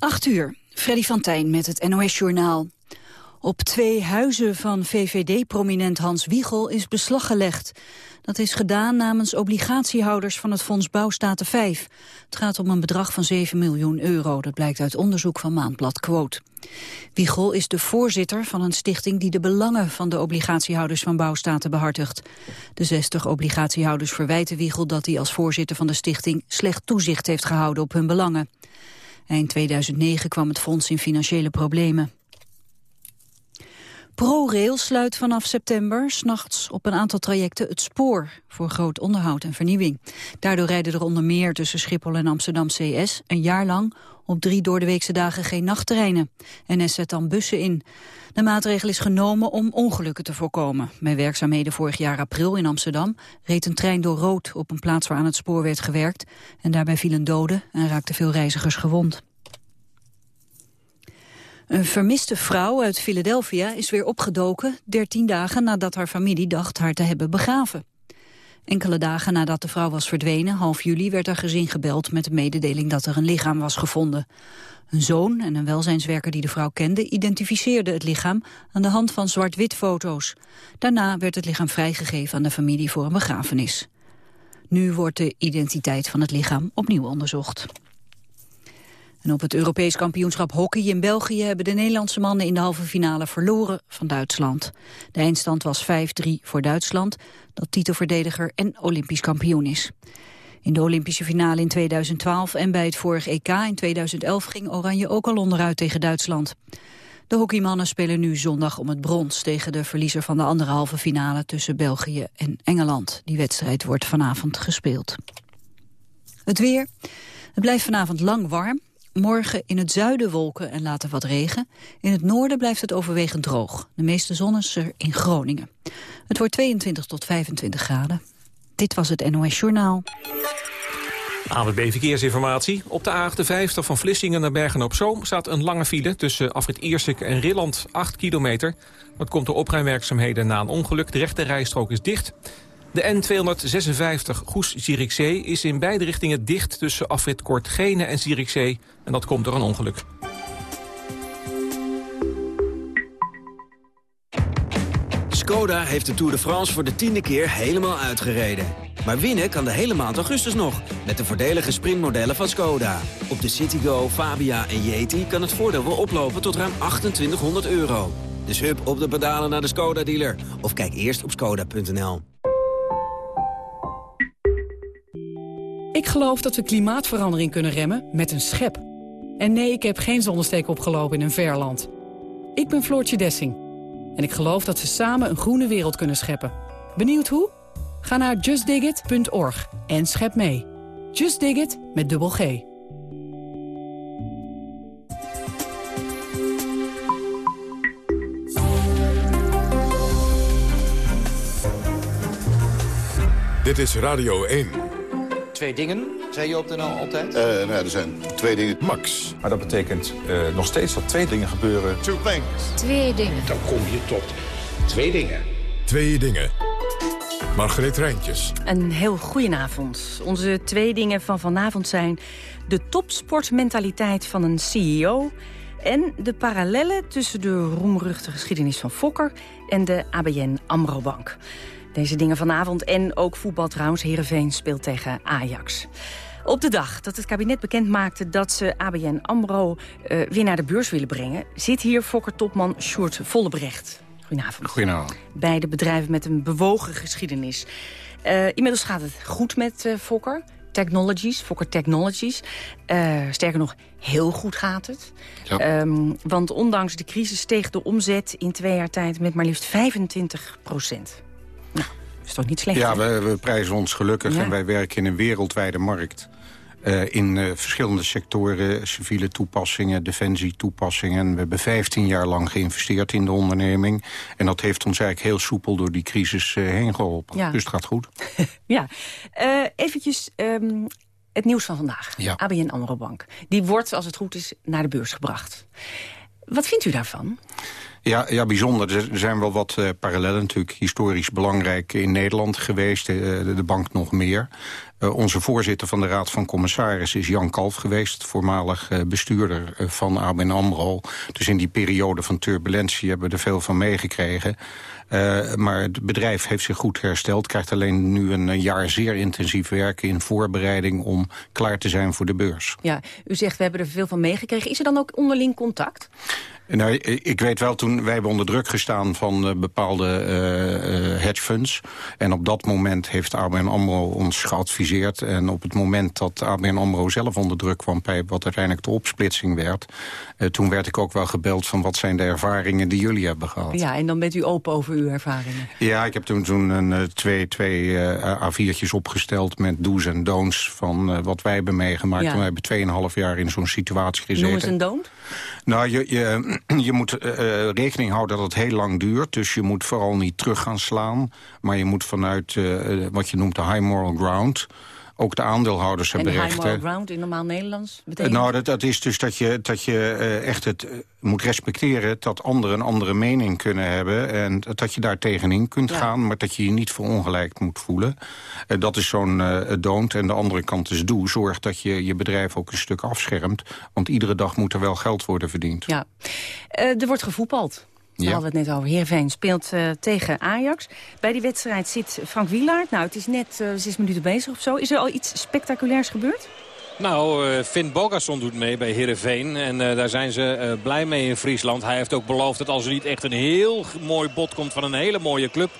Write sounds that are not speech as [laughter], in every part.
8 uur, Freddy van Tijn met het NOS-journaal. Op twee huizen van VVD-prominent Hans Wiegel is beslag gelegd. Dat is gedaan namens obligatiehouders van het Fonds Bouwstaten 5. Het gaat om een bedrag van 7 miljoen euro. Dat blijkt uit onderzoek van Maandblad Quote. Wiegel is de voorzitter van een stichting die de belangen van de obligatiehouders van bouwstaten behartigt. De 60 obligatiehouders verwijten Wiegel dat hij als voorzitter van de stichting slecht toezicht heeft gehouden op hun belangen. Eind 2009 kwam het fonds in financiële problemen. ProRail sluit vanaf september s'nachts op een aantal trajecten het spoor voor groot onderhoud en vernieuwing. Daardoor rijden er onder meer tussen Schiphol en Amsterdam CS een jaar lang op drie doordeweekse dagen geen nachttreinen. NS zet dan bussen in. De maatregel is genomen om ongelukken te voorkomen. Bij werkzaamheden vorig jaar april in Amsterdam reed een trein door rood op een plaats waar aan het spoor werd gewerkt. En daarbij vielen doden en raakten veel reizigers gewond. Een vermiste vrouw uit Philadelphia is weer opgedoken... 13 dagen nadat haar familie dacht haar te hebben begraven. Enkele dagen nadat de vrouw was verdwenen, half juli... werd haar gezin gebeld met de mededeling dat er een lichaam was gevonden. Een zoon en een welzijnswerker die de vrouw kende... identificeerden het lichaam aan de hand van zwart-wit foto's. Daarna werd het lichaam vrijgegeven aan de familie voor een begrafenis. Nu wordt de identiteit van het lichaam opnieuw onderzocht. En op het Europees kampioenschap hockey in België hebben de Nederlandse mannen in de halve finale verloren van Duitsland. De eindstand was 5-3 voor Duitsland, dat titelverdediger en olympisch kampioen is. In de Olympische finale in 2012 en bij het vorige EK in 2011 ging Oranje ook al onderuit tegen Duitsland. De hockeymannen spelen nu zondag om het brons tegen de verliezer van de andere halve finale tussen België en Engeland. Die wedstrijd wordt vanavond gespeeld. Het weer. Het blijft vanavond lang warm. Morgen in het zuiden wolken en later wat regen. In het noorden blijft het overwegend droog. De meeste zon in Groningen. Het wordt 22 tot 25 graden. Dit was het NOS Journaal. AWB Verkeersinformatie. Op de A58 van Vlissingen naar Bergen-op-Zoom staat een lange file tussen Afrit Iersik en Rilland, 8 kilometer. Dat komt door opruimwerkzaamheden na een ongeluk. De rechte rijstrook is dicht. De N256 Goes-Zierikzee is in beide richtingen dicht tussen afrit Kortgene en Zierikzee. En dat komt door een ongeluk. Skoda heeft de Tour de France voor de tiende keer helemaal uitgereden. Maar winnen kan de hele maand augustus nog, met de voordelige sprintmodellen van Skoda. Op de Citigo, Fabia en Yeti kan het voordeel wel oplopen tot ruim 2800 euro. Dus hup op de pedalen naar de Skoda-dealer. Of kijk eerst op skoda.nl. Ik geloof dat we klimaatverandering kunnen remmen met een schep. En nee, ik heb geen zonnesteek opgelopen in een verland. Ik ben Floortje Dessing. En ik geloof dat we samen een groene wereld kunnen scheppen. Benieuwd hoe? Ga naar justdigit.org en schep mee. Just Dig It met dubbel G. Dit is Radio 1 twee dingen, zei je op de NL altijd? Uh, nou, er zijn twee dingen. Max. Maar dat betekent uh, nog steeds dat twee dingen gebeuren. Two things. Twee dingen. Dan kom je tot twee dingen. Twee dingen. Margreet Rijntjes. Een heel goedenavond. Onze twee dingen van vanavond zijn... de topsportmentaliteit van een CEO... en de parallellen tussen de roemruchte geschiedenis van Fokker... en de ABN AMRO Bank. Deze dingen vanavond en ook voetbal trouwens. Heerenveen speelt tegen Ajax. Op de dag dat het kabinet bekend maakte dat ze ABN AMRO uh, weer naar de beurs willen brengen... zit hier Fokker-topman Sjoerd Vollebrecht. Goedenavond. Goedenavond. Beide bedrijven met een bewogen geschiedenis. Uh, inmiddels gaat het goed met uh, Fokker. Technologies, Fokker Technologies. sterker nog, heel goed gaat het. Ja. Um, want ondanks de crisis steeg de omzet in twee jaar tijd met maar liefst 25 procent. Is toch niet slecht, Ja, we, we, prijzen ons gelukkig ja. en wij werken in een wereldwijde markt. Uh, in uh, verschillende sectoren, civiele toepassingen, defensietoepassingen. We hebben 15 jaar lang geïnvesteerd in de onderneming. En dat heeft ons eigenlijk heel soepel door die crisis uh, heen geholpen. Ja. Dus het gaat goed. [laughs] ja, eventjes um, het nieuws van vandaag. Ja. ABN AMRO Bank. Die wordt, als het goed is, naar de beurs gebracht. Wat vindt u daarvan? Ja, ja, bijzonder. Er zijn wel wat uh, parallellen natuurlijk. Historisch belangrijk in Nederland geweest. Uh, de, bank nog meer. Uh, onze voorzitter van de Raad van Commissarissen is Jan Kalf geweest... voormalig bestuurder van ABN AMRO. Dus in die periode van turbulentie hebben we er veel van meegekregen. maar het bedrijf heeft zich goed hersteld. Krijgt alleen nu een jaar zeer intensief werken in voorbereiding... om klaar te zijn voor de beurs. Ja, u zegt we hebben er veel van meegekregen. Is er dan ook onderling contact? Nou, ik weet wel, toen wij hebben onder druk gestaan van uh, bepaalde uh, hedge funds. En op dat moment heeft ABN AMRO ons geadviseerd. En op het moment dat ABN AMRO zelf onder druk kwam... bij wat uiteindelijk de opsplitsing werd... toen werd ik ook wel gebeld van wat zijn de ervaringen die jullie hebben gehad. Ja, en dan bent u open over uw ervaringen. Ja, ik heb toen, toen een, twee, twee A4'tjes opgesteld met do's en don'ts... van wat wij hebben meegemaakt. Ja. We hebben 2,5 jaar in zo'n situatie gezeten. Eens een don't? Nou, je, je, [clears throat] je moet uh, rekening houden dat het heel lang duurt. Dus je moet vooral niet terug gaan slaan. Maar je moet vanuit uh, wat je noemt de high moral ground... Ook de aandeelhouders hebben rechten. En high moral ground in normaal Nederlands betekent? nou, dat, dat, is dus dat je, dat je uh, echt het uh, moet respecteren... dat anderen een andere mening kunnen hebben... en dat je daar tegenin kunt ja. gaan... maar dat je je niet verongelijkt moet voelen. Uh, dat is zo'n don't. En de andere kant is doe. Zorg dat je je bedrijf ook een stuk afschermt. Want iedere dag moet er wel geld worden verdiend. Ja. er wordt gevoetbald. Daar hadden we het net over. Heerenveen speelt uh, tegen Ajax. Bij die wedstrijd zit Frank Wielaert. Nou, het is net uh, zes minuten bezig of zo. Is er al iets spectaculairs gebeurd? Nou, uh, Finn Bogason doet mee bij Heerenveen. En uh, daar zijn ze uh, blij mee in Friesland. Hij heeft ook beloofd dat als er niet echt een heel mooi bod komt van een hele mooie club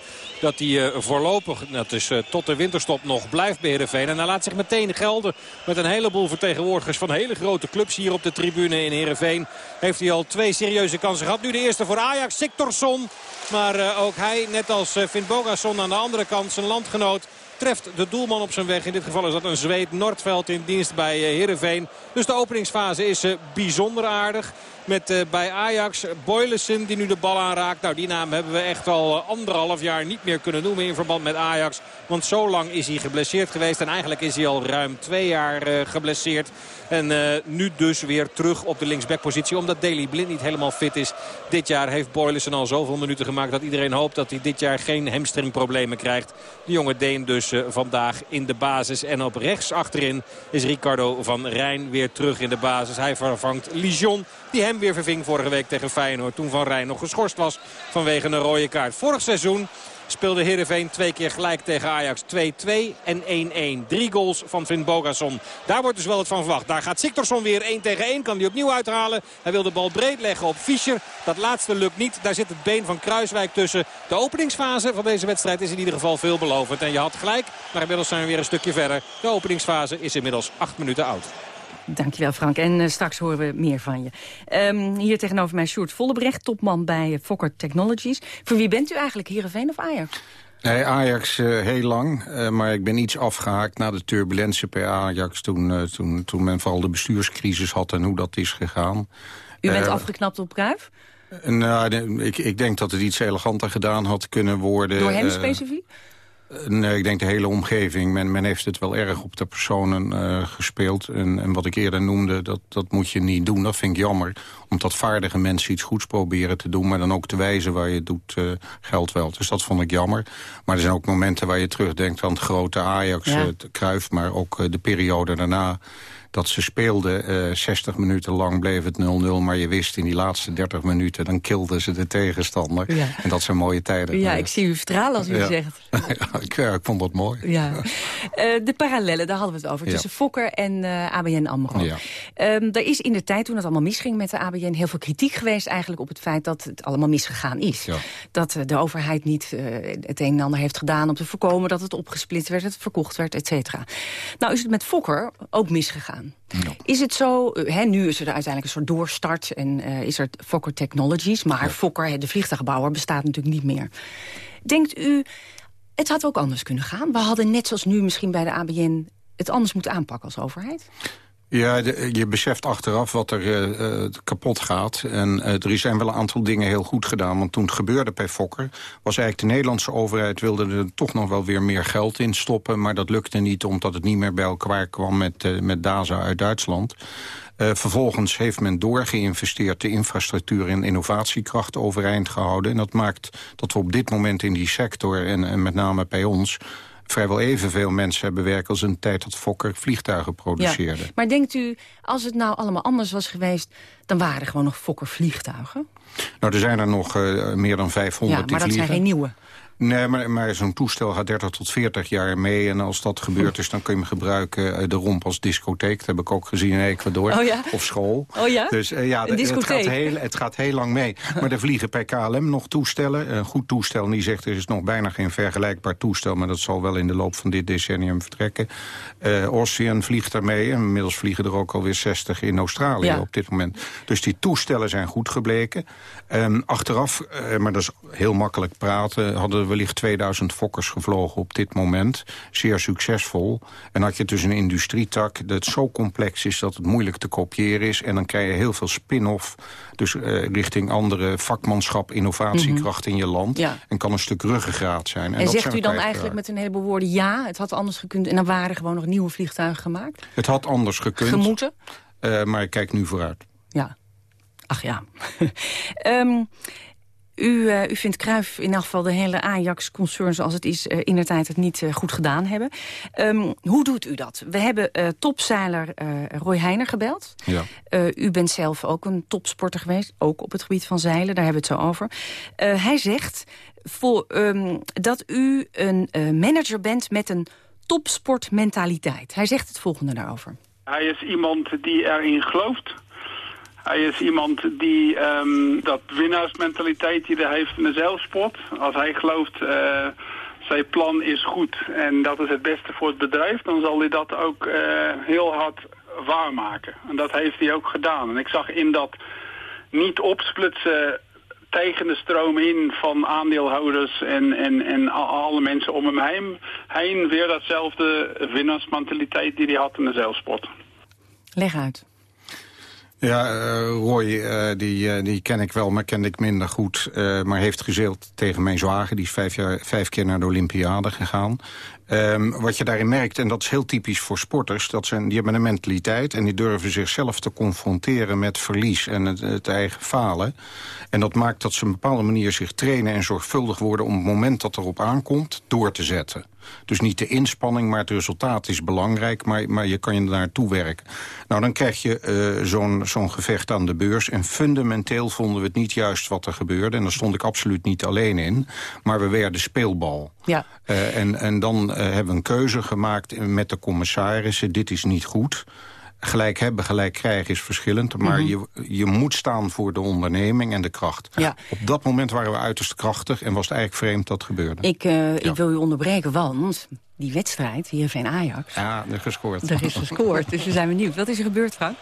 dat hij voorlopig, dat is tot de winterstop nog, blijft bij Heerenveen. En hij laat zich meteen gelden met een heleboel vertegenwoordigers van hele grote clubs hier op de tribune in Heerenveen. Heeft hij al twee serieuze kansen gehad. Nu de eerste voor Ajax, Siktorsson. Maar ook hij, net als Finn Bogason aan de andere kant, zijn landgenoot treft de doelman op zijn weg. In dit geval is dat een Zweed Noordveld in dienst bij Heerenveen. Dus de openingsfase is bijzonder aardig. Met uh, bij Ajax Boylissen die nu de bal aanraakt. Nou, die naam hebben we echt al uh, anderhalf jaar niet meer kunnen noemen in verband met Ajax. Want zo lang is hij geblesseerd geweest. En eigenlijk is hij al ruim twee jaar uh, geblesseerd. En nu dus weer terug op de linksbackpositie. Omdat Daley Blind niet helemaal fit is. Dit jaar heeft Boylissen al zoveel minuten gemaakt dat iedereen hoopt dat hij dit jaar geen hamstringproblemen krijgt. De jonge Deen dus vandaag in de basis. En op rechts achterin is Ricardo van Rijn weer terug in de basis. Hij vervangt Lijon die hem weer verving vorige week tegen Feyenoord. Toen Van Rijn nog geschorst was vanwege een rode kaart. Vorig seizoen speelde Heerenveen twee keer gelijk tegen Ajax. 2-2 en 1-1. Drie goals van Finn Bogason. Daar wordt dus wel het van verwacht. Daar gaat Siktorsson weer 1 tegen 1. Kan hij opnieuw uithalen. Hij wil de bal breed leggen op Fischer. Dat laatste lukt niet. Daar zit het been van Kruiswijk tussen. De openingsfase van deze wedstrijd is in ieder geval veelbelovend. En je had gelijk, maar inmiddels zijn we weer een stukje verder. De openingsfase is inmiddels 8 minuten oud. Dankjewel Frank. En uh, straks horen we meer van je. Um, hier tegenover mij Sjoerd Vollebrecht, topman bij Fokker Technologies. Voor wie bent u eigenlijk, Heerenveen of Ajax? Nee, Ajax uh, heel lang, uh, maar ik ben iets afgehaakt na de turbulentie bij Ajax... toen, toen, toen men vooral de bestuurscrisis had en hoe dat is gegaan. U bent afgeknapt op Kruif? Nou, ik, ik denk dat het iets eleganter gedaan had kunnen worden. Door hem specifiek? Nee, ik denk de hele omgeving. Men, men heeft het wel erg op de personen uh, gespeeld. En, en, wat ik eerder noemde, dat, dat moet je niet doen. Dat vind ik jammer. Omdat vaardige mensen iets goeds proberen te doen... maar dan ook te wijzen waar je het doet, uh, geldt wel. Dus dat vond ik jammer. Maar er zijn ook momenten waar je terugdenkt aan het grote Ajax, ja. het Kruif... maar ook de periode daarna dat ze speelden. Uh, 60 minuten lang bleef het 0-0. Maar je wist in die laatste 30 minuten, dan kilden ze de tegenstander. Ja. En dat zijn mooie tijden. Ja, ik zie u stralen als u ja. zegt. [laughs] ja, ik, ik, vond dat mooi. Ja. Uh, de parallellen, daar hadden we het over. Tussen Fokker en uh, ABN AMRO. Ja. Um, er is in de tijd, toen het allemaal misging met de ABN... heel veel kritiek geweest eigenlijk op het feit dat het allemaal misgegaan is. Ja. Dat de overheid niet het een en ander heeft gedaan om te voorkomen... dat het opgesplitst werd, het verkocht werd, et cetera. Nou is het met Fokker ook misgegaan. Ja. Is het zo, hè, nu is er uiteindelijk een soort doorstart en uh, is er Fokker Technologies... maar ja. Fokker, de vliegtuigbouwer, bestaat natuurlijk niet meer. Denkt u, het had ook anders kunnen gaan? We hadden net zoals nu misschien bij de ABN het anders moeten aanpakken als overheid? Ja, je beseft achteraf wat er uh, kapot gaat. En uh, er zijn wel een aantal dingen heel goed gedaan. Want toen het gebeurde bij Fokker... was eigenlijk de Nederlandse overheid... wilde er toch nog wel weer meer geld in stoppen. Maar dat lukte niet omdat het niet meer bij elkaar kwam... met, met DASA uit Duitsland. Vervolgens heeft men doorgeïnvesteerd de infrastructuur en innovatiekracht overeind gehouden. En dat maakt dat we op dit moment in die sector en, en met name bij ons vrijwel evenveel mensen hebben werken... als de tijd dat Fokker vliegtuigen produceerde. Maar denkt u, als het nou allemaal anders was geweest... dan waren er gewoon nog Fokker vliegtuigen? Nou, er zijn er nog uh, meer dan 500 Ja, maar dat zijn geen nieuwe. Nee, maar, maar zo'n toestel gaat 30 tot 40 jaar mee. En als dat gebeurd is, dan kun je hem gebruiken uh, de romp als discotheek. Dat heb ik ook gezien in Ecuador. Oh ja? Of school. Oh ja? Dus uh, ja, het gaat, heel, het gaat heel lang mee. Maar er vliegen bij KLM nog toestellen. Een goed toestel, en die zegt er is nog bijna geen vergelijkbaar toestel. Maar dat zal wel in de loop van dit decennium vertrekken. Uh, Ocean vliegt daarmee. En inmiddels vliegen er ook alweer 60 in Australië Ja. op dit moment. Dus die toestellen zijn goed gebleken. Um, achteraf, uh, maar dat is heel makkelijk praten... hadden we wellicht 2000 Fokkers gevlogen op dit moment. Zeer succesvol. En had je dus een industrietak dat zo complex is... dat het moeilijk te kopiëren is. En dan krijg je heel veel spin-off. Dus uh, richting andere vakmanschap, innovatiekracht in je land. Ja. En kan een stuk ruggengraat zijn. En, zegt u dan eigenlijk met een heleboel woorden... ja, het had anders gekund en dan waren gewoon nog nieuwe vliegtuigen gemaakt? Het had anders gekund. Gemoeten? Uh, maar ik kijk nu vooruit. Ja. Ach ja. um, [laughs] u, uh, u vindt Cruijff in elk geval de hele Ajax-concern zoals het is... Uh, in de tijd het niet uh, goed gedaan hebben. Um, hoe doet u dat? We hebben topzeiler Roy Heiner gebeld. Ja. u bent zelf ook een topsporter geweest, ook op het gebied van zeilen. Daar hebben we het zo over. hij zegt voor, um, dat u een manager bent met een topsportmentaliteit. Hij zegt het volgende daarover. Hij is iemand die erin gelooft... Hij is iemand die um, dat winnaarsmentaliteit die hij heeft in de zeilsport. Als hij gelooft, uh, zijn plan is goed en dat is het beste voor het bedrijf... dan zal hij dat ook uh, heel hard waarmaken. En dat heeft hij ook gedaan. En ik zag in dat niet opsplitsen tegen de stroom in van aandeelhouders en, en, en alle mensen om hem heen, heen weer datzelfde winnaarsmentaliteit die hij had in de zeilsport. Leg uit. Ja, uh, Roy, uh, die, uh, die ken ik wel, maar kende ik minder goed. maar heeft gezeild tegen mijn zwager. Die is vijf, jaar, vijf keer naar de Olympiade gegaan. Um, wat je daarin merkt, en dat is heel typisch voor sporters... Dat zijn, die hebben een mentaliteit en die durven zichzelf te confronteren... met verlies en het, het eigen falen. En dat maakt dat ze op een bepaalde manier zich trainen... en zorgvuldig worden om het moment dat erop aankomt door te zetten. Dus niet de inspanning, maar het resultaat is belangrijk... maar, maar je kan je naartoe werken. Nou, dan krijg je uh, zo'n zo'n gevecht aan de beurs... en fundamenteel vonden we het niet juist wat er gebeurde... en daar stond ik absoluut niet alleen in, maar we werden speelbal. Ja. Uh, en, en dan uh, hebben we een keuze gemaakt met de commissarissen... dit is niet goed... Gelijk hebben, gelijk krijgen is verschillend. Maar mm -hmm. je, je moet staan voor de onderneming en de kracht. Ja. Op dat moment waren we uiterst krachtig en was het eigenlijk vreemd dat gebeurde. Ik, uh, ja. ik wil u onderbreken, want die wedstrijd, hier van Ajax... Ja, er is gescoord. Er is gescoord, dus we zijn benieuwd. Wat is er gebeurd, Frank?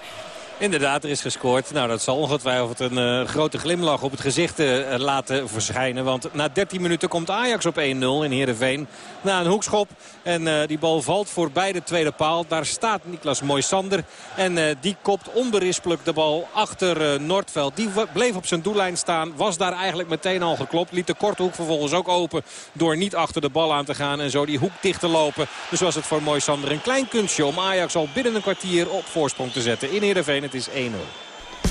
Inderdaad, er is gescoord. Nou, dat zal ongetwijfeld een uh, grote glimlach op het gezicht uh, laten verschijnen. Want na 13 minuten komt Ajax op 1-0 in Heerenveen. Na een hoekschop. En uh, die bal valt voorbij de tweede paal. Daar staat Niklas Moisander. En die kopt onberispelijk de bal achter Noordveld. Die bleef op zijn doellijn staan. Was daar eigenlijk meteen al geklopt. Liet de korte hoek vervolgens ook open. Door niet achter de bal aan te gaan. En zo die hoek dicht te lopen. Dus was het voor Moisander een klein kunstje om Ajax al binnen een kwartier op voorsprong te zetten. In Heerenveen. Het is 1-0.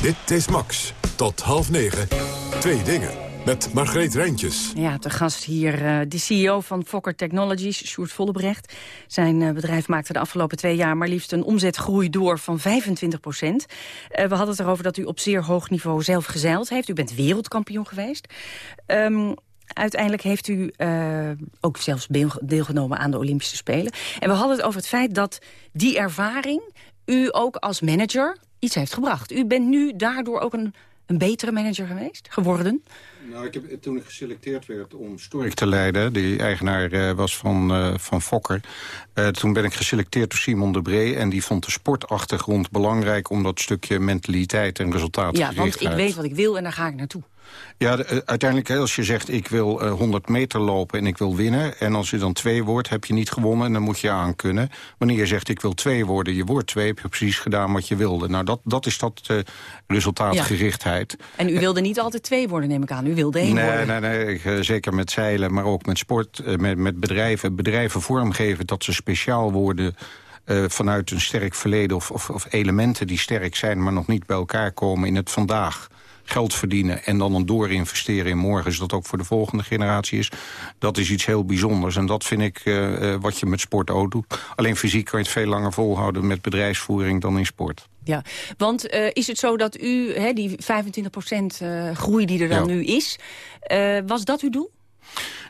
Dit is Max. Tot half negen. Twee dingen. Met Margreet Rijntjes. Ja, te gast hier uh, de CEO van Fokker Technologies, Sjoerd Vollebrecht. Zijn uh, bedrijf maakte de afgelopen twee jaar maar liefst een omzetgroei door van 25 procent. Uh, we hadden het erover dat u op zeer hoog niveau zelf gezeild heeft. U bent wereldkampioen geweest. Um, Uiteindelijk heeft u uh, ook zelfs deelgenomen aan de Olympische Spelen. En we hadden het over het feit dat die ervaring u ook als manager iets heeft gebracht. U bent nu daardoor ook een, een betere manager geweest, geworden? Nou, ik heb, toen ik geselecteerd werd om Stork te leiden... die eigenaar uh, was van, uh, van Fokker... Uh, toen ben ik geselecteerd door Simon de Bree... en die vond de sportachtergrond belangrijk... om dat stukje mentaliteit en resultaat Ja, want ik weet wat ik wil en daar ga ik naartoe. Ja, de, uiteindelijk als je zegt ik wil uh, 100 meter lopen en ik wil winnen... en als je dan twee wordt, heb je niet gewonnen en dan moet je aankunnen. Wanneer je zegt ik wil twee worden, je wordt twee... heb je precies gedaan wat je wilde. Nou, dat, dat is dat uh, resultaatgerichtheid. Ja. En u wilde niet altijd twee worden, neem ik aan. U wilde één nee, worden. Nee, nee, nee. Zeker met zeilen, maar ook met sport, met, met bedrijven. Bedrijven vormgeven dat ze speciaal worden... Uh, vanuit een sterk verleden of, of, of elementen die sterk zijn... maar nog niet bij elkaar komen in het vandaag geld verdienen... en dan een doorinvesteren in morgen, zodat ook voor de volgende generatie is. Dat is iets heel bijzonders. En dat vind ik uh, wat je met sport ook doet. Alleen fysiek kan je het veel langer volhouden met bedrijfsvoering dan in sport. Ja, want uh, is het zo dat u, hè, die 25% uh, groei die er dan ja. nu is... Was dat uw doel?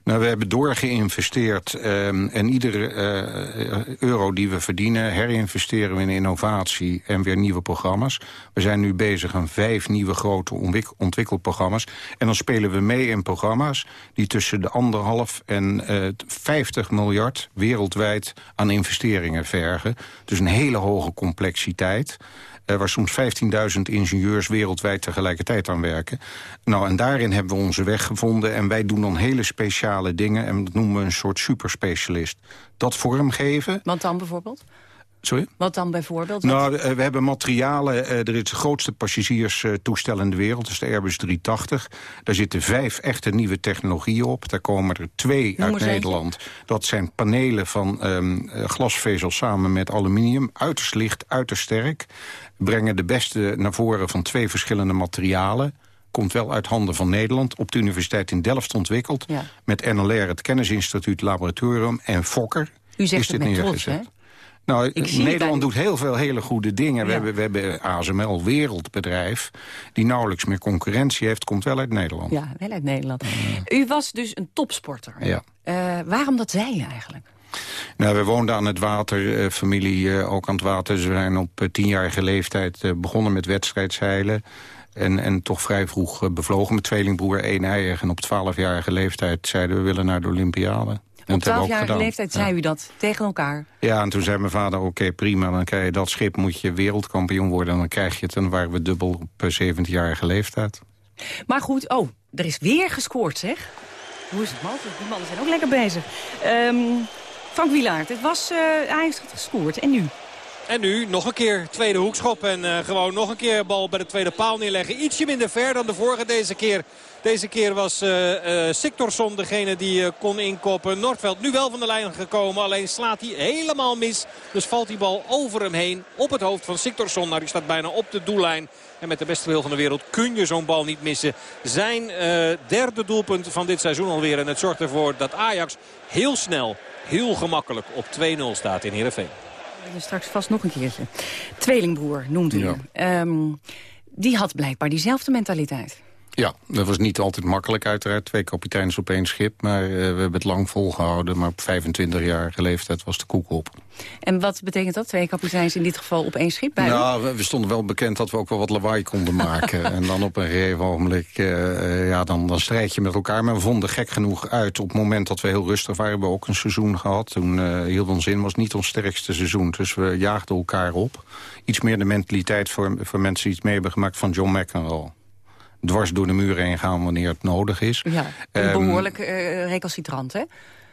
Nou, we hebben doorgeïnvesteerd um, en iedere uh, euro die we verdienen... herinvesteren we in innovatie en weer nieuwe programma's. We zijn nu bezig aan vijf nieuwe grote ontwik ontwikkelprogramma's. En dan spelen we mee in programma's die tussen de anderhalf en uh, 50 miljard... wereldwijd aan investeringen vergen. Dus een hele hoge complexiteit. Waar soms 15.000 ingenieurs wereldwijd tegelijkertijd aan werken. Nou, en daarin hebben we onze weg gevonden. En wij doen dan hele speciale dingen. En dat noemen we een soort superspecialist. Dat vormgeven. Want dan bijvoorbeeld? Sorry? Wat dan bijvoorbeeld? Nou, uh, we hebben materialen. Uh, er is het grootste passagierstoestel in de wereld. Dat is de Airbus 380. Daar zitten vijf echte nieuwe technologieën op. Daar komen er twee Noem uit Nederland. Dat zijn panelen van um, glasvezel samen met aluminium. Uiterst licht, uiterst sterk. Brengen de beste naar voren van twee verschillende materialen komt wel uit handen van Nederland. Op de Universiteit in Delft ontwikkeld. Ja. Met NLR, het Kennisinstituut Laboratorium en Fokker. U zegt is het dit met trots, hè? Nou, het Nederland doet heel veel hele goede dingen. We, Ja. hebben, we hebben ASML, wereldbedrijf, die nauwelijks meer concurrentie heeft, komt wel uit Nederland. Ja, wel uit Nederland. U was dus een topsporter. Ja. Eh, waarom dat zei je eigenlijk? Nou, we woonden aan het water, eh, familie eh, ook aan het water. Ze zijn op eh, tienjarige leeftijd begonnen met wedstrijdzeilen. En, en toch vrij vroeg bevlogen met tweelingbroer één eier. En op twaalfjarige leeftijd zeiden we willen naar de Olympiade. En Op dat hebben we ook 12-jarige gedaan. leeftijd Ja. zei u dat tegen elkaar. Ja, en toen zei mijn vader, oké, prima, dan krijg je dat schip, moet je wereldkampioen worden. En dan krijg je het, en dan waren we dubbel op eh, 17-jarige leeftijd. Maar goed, oh, er is weer gescoord, zeg. Hoe is het mogelijk? Die mannen zijn ook lekker bezig. Ehm, Frank Wielaert, het was, eh hij heeft gescoord. En nu? En nu nog een keer tweede hoekschop. En eh, gewoon nog een keer bal bij de tweede paal neerleggen. Ietsje minder ver dan de vorige deze keer. Deze keer was eh Siktorsson degene die kon inkoppen. Noordveld nu wel van de lijn gekomen. Alleen slaat hij helemaal mis. Dus valt die bal over hem heen op het hoofd van Siktorsson. Nou, die staat bijna op de doellijn. En met de beste wil van de wereld kun je zo'n bal niet missen. Zijn derde doelpunt van dit seizoen alweer. En het zorgt ervoor dat Ajax heel snel, heel gemakkelijk op 2-0 staat in Heerenveen. En straks vast nog een keertje. Tweelingbroer noemt u. Ja. Ehm, die had blijkbaar diezelfde mentaliteit. Ja, dat was niet altijd makkelijk uiteraard. Twee kapiteins op één schip. Maar eh, we hebben het lang volgehouden. Maar op 25-jarige leeftijd was de koek op. En wat betekent dat? Twee kapiteins in dit geval op één schip bij? Nou, we, we stonden wel bekend dat we ook wel wat lawaai konden maken. [laughs] en dan op een gegeven ogenblik, eh, eh, ja, dan, dan strijd je met elkaar. Maar we vonden gek genoeg uit. Op het moment dat we heel rustig waren, hebben we ook een seizoen gehad. Toen eh hield ons in, was niet ons sterkste seizoen. Dus we jaagden elkaar op. Iets meer de mentaliteit voor, voor mensen die het mee hebben gemaakt van John McEnroe. Dwars door de muren heen gaan wanneer het nodig is. Ja, Ehm, behoorlijk eh recalcitrant, hè?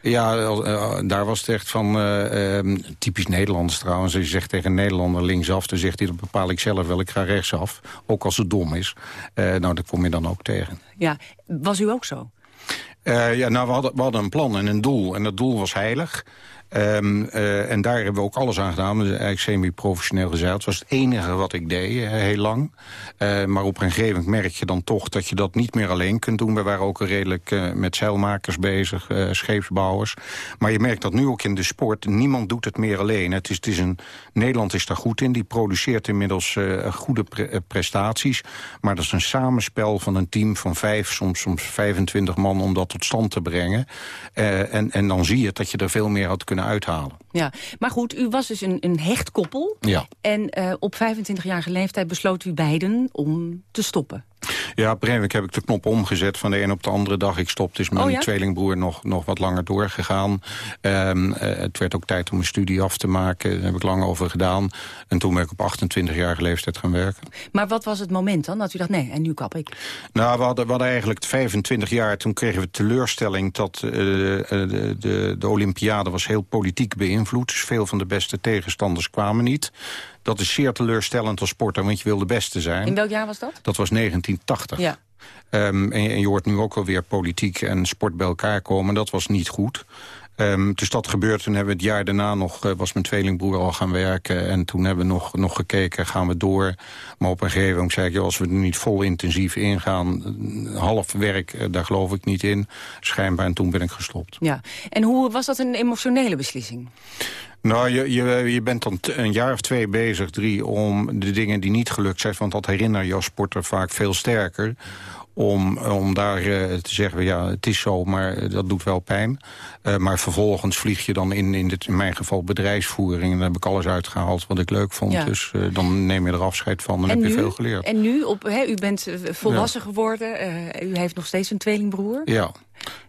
Ja, eh, daar was het echt van eh, ehm, typisch Nederlands trouwens. Als je zegt tegen een Nederlander linksaf, dan zegt hij dat bepaal ik zelf wel. Ik ga rechtsaf, ook als het dom is. Nou, dat kom je dan ook tegen. Ja, was u ook zo? Ja, nou, we hadden, we hadden een plan en een doel. En dat doel was heilig. Ehm, eh, en daar hebben we ook alles aan gedaan. Zijn eigenlijk semi-professioneel gezeild. Het was het enige wat ik deed, eh, heel lang. Eh, maar op een gegeven moment merk je dan toch dat je dat niet meer alleen kunt doen. We waren ook redelijk met zeilmakers bezig, scheepsbouwers. Maar je merkt dat nu ook in de sport. Niemand doet het meer alleen. Het is, het is een, Nederland is daar goed in. Die produceert inmiddels goede pre- prestaties. Maar dat is een samenspel van een team van vijf, soms, soms 25 man... om dat tot stand te brengen. En, en dan zie je dat je er veel meer had kunnen uithalen. Ja, maar goed, u was dus een, een hecht koppel. Ja. En eh, op 25-jarige leeftijd besloot u beiden om te stoppen. Ja, op een gegeven moment heb ik de knop omgezet van de een op de andere dag. Ik stopte, is mijn Oh ja? tweelingbroer nog, nog wat langer doorgegaan. Ehm, eh, het werd ook tijd om mijn studie af te maken. Daar heb ik lang over gedaan. En toen ben ik op 28-jarige leeftijd gaan werken. Maar wat was het moment dan dat u dacht, nee, en nu kap ik? Nou, we hadden, we hadden eigenlijk 25 jaar. Toen kregen we teleurstelling dat eh, de, de, de Olympiade was heel politiek beïnvloed. Dus veel van de beste tegenstanders kwamen niet. Dat is zeer teleurstellend als sporter, want je wil de beste zijn. In welk jaar was dat? Dat was 1980. Ja. Ehm, en, je- en je hoort nu ook wel weer politiek en sport bij elkaar komen. Dat was niet goed. Um, dus dat gebeurt. Toen hebben we het jaar daarna nog, uh, was mijn tweelingbroer al gaan werken. En toen hebben we nog, nog gekeken, gaan we door. Maar op een gegeven moment zei ik, als we er niet vol intensief ingaan... half werk, uh, daar geloof ik niet in. Schijnbaar, en toen ben ik gestopt. Ja. En hoe was dat een emotionele beslissing? Nou, je, je, je bent dan een jaar of twee bezig, drie, om de dingen die niet gelukt zijn... want dat herinner je als sporter vaak veel sterker om, om daar uh, te zeggen, ja, het is zo, maar dat doet wel pijn. Uh, maar vervolgens vlieg je dan in, in, dit, in mijn geval bedrijfsvoering... en dan heb ik alles uitgehaald wat ik leuk vond. Ja. Dus uh, dan neem je er afscheid van en, en heb je veel geleerd. En nu, op, he, u bent volwassen ja. geworden, u heeft nog steeds een tweelingbroer. Ja.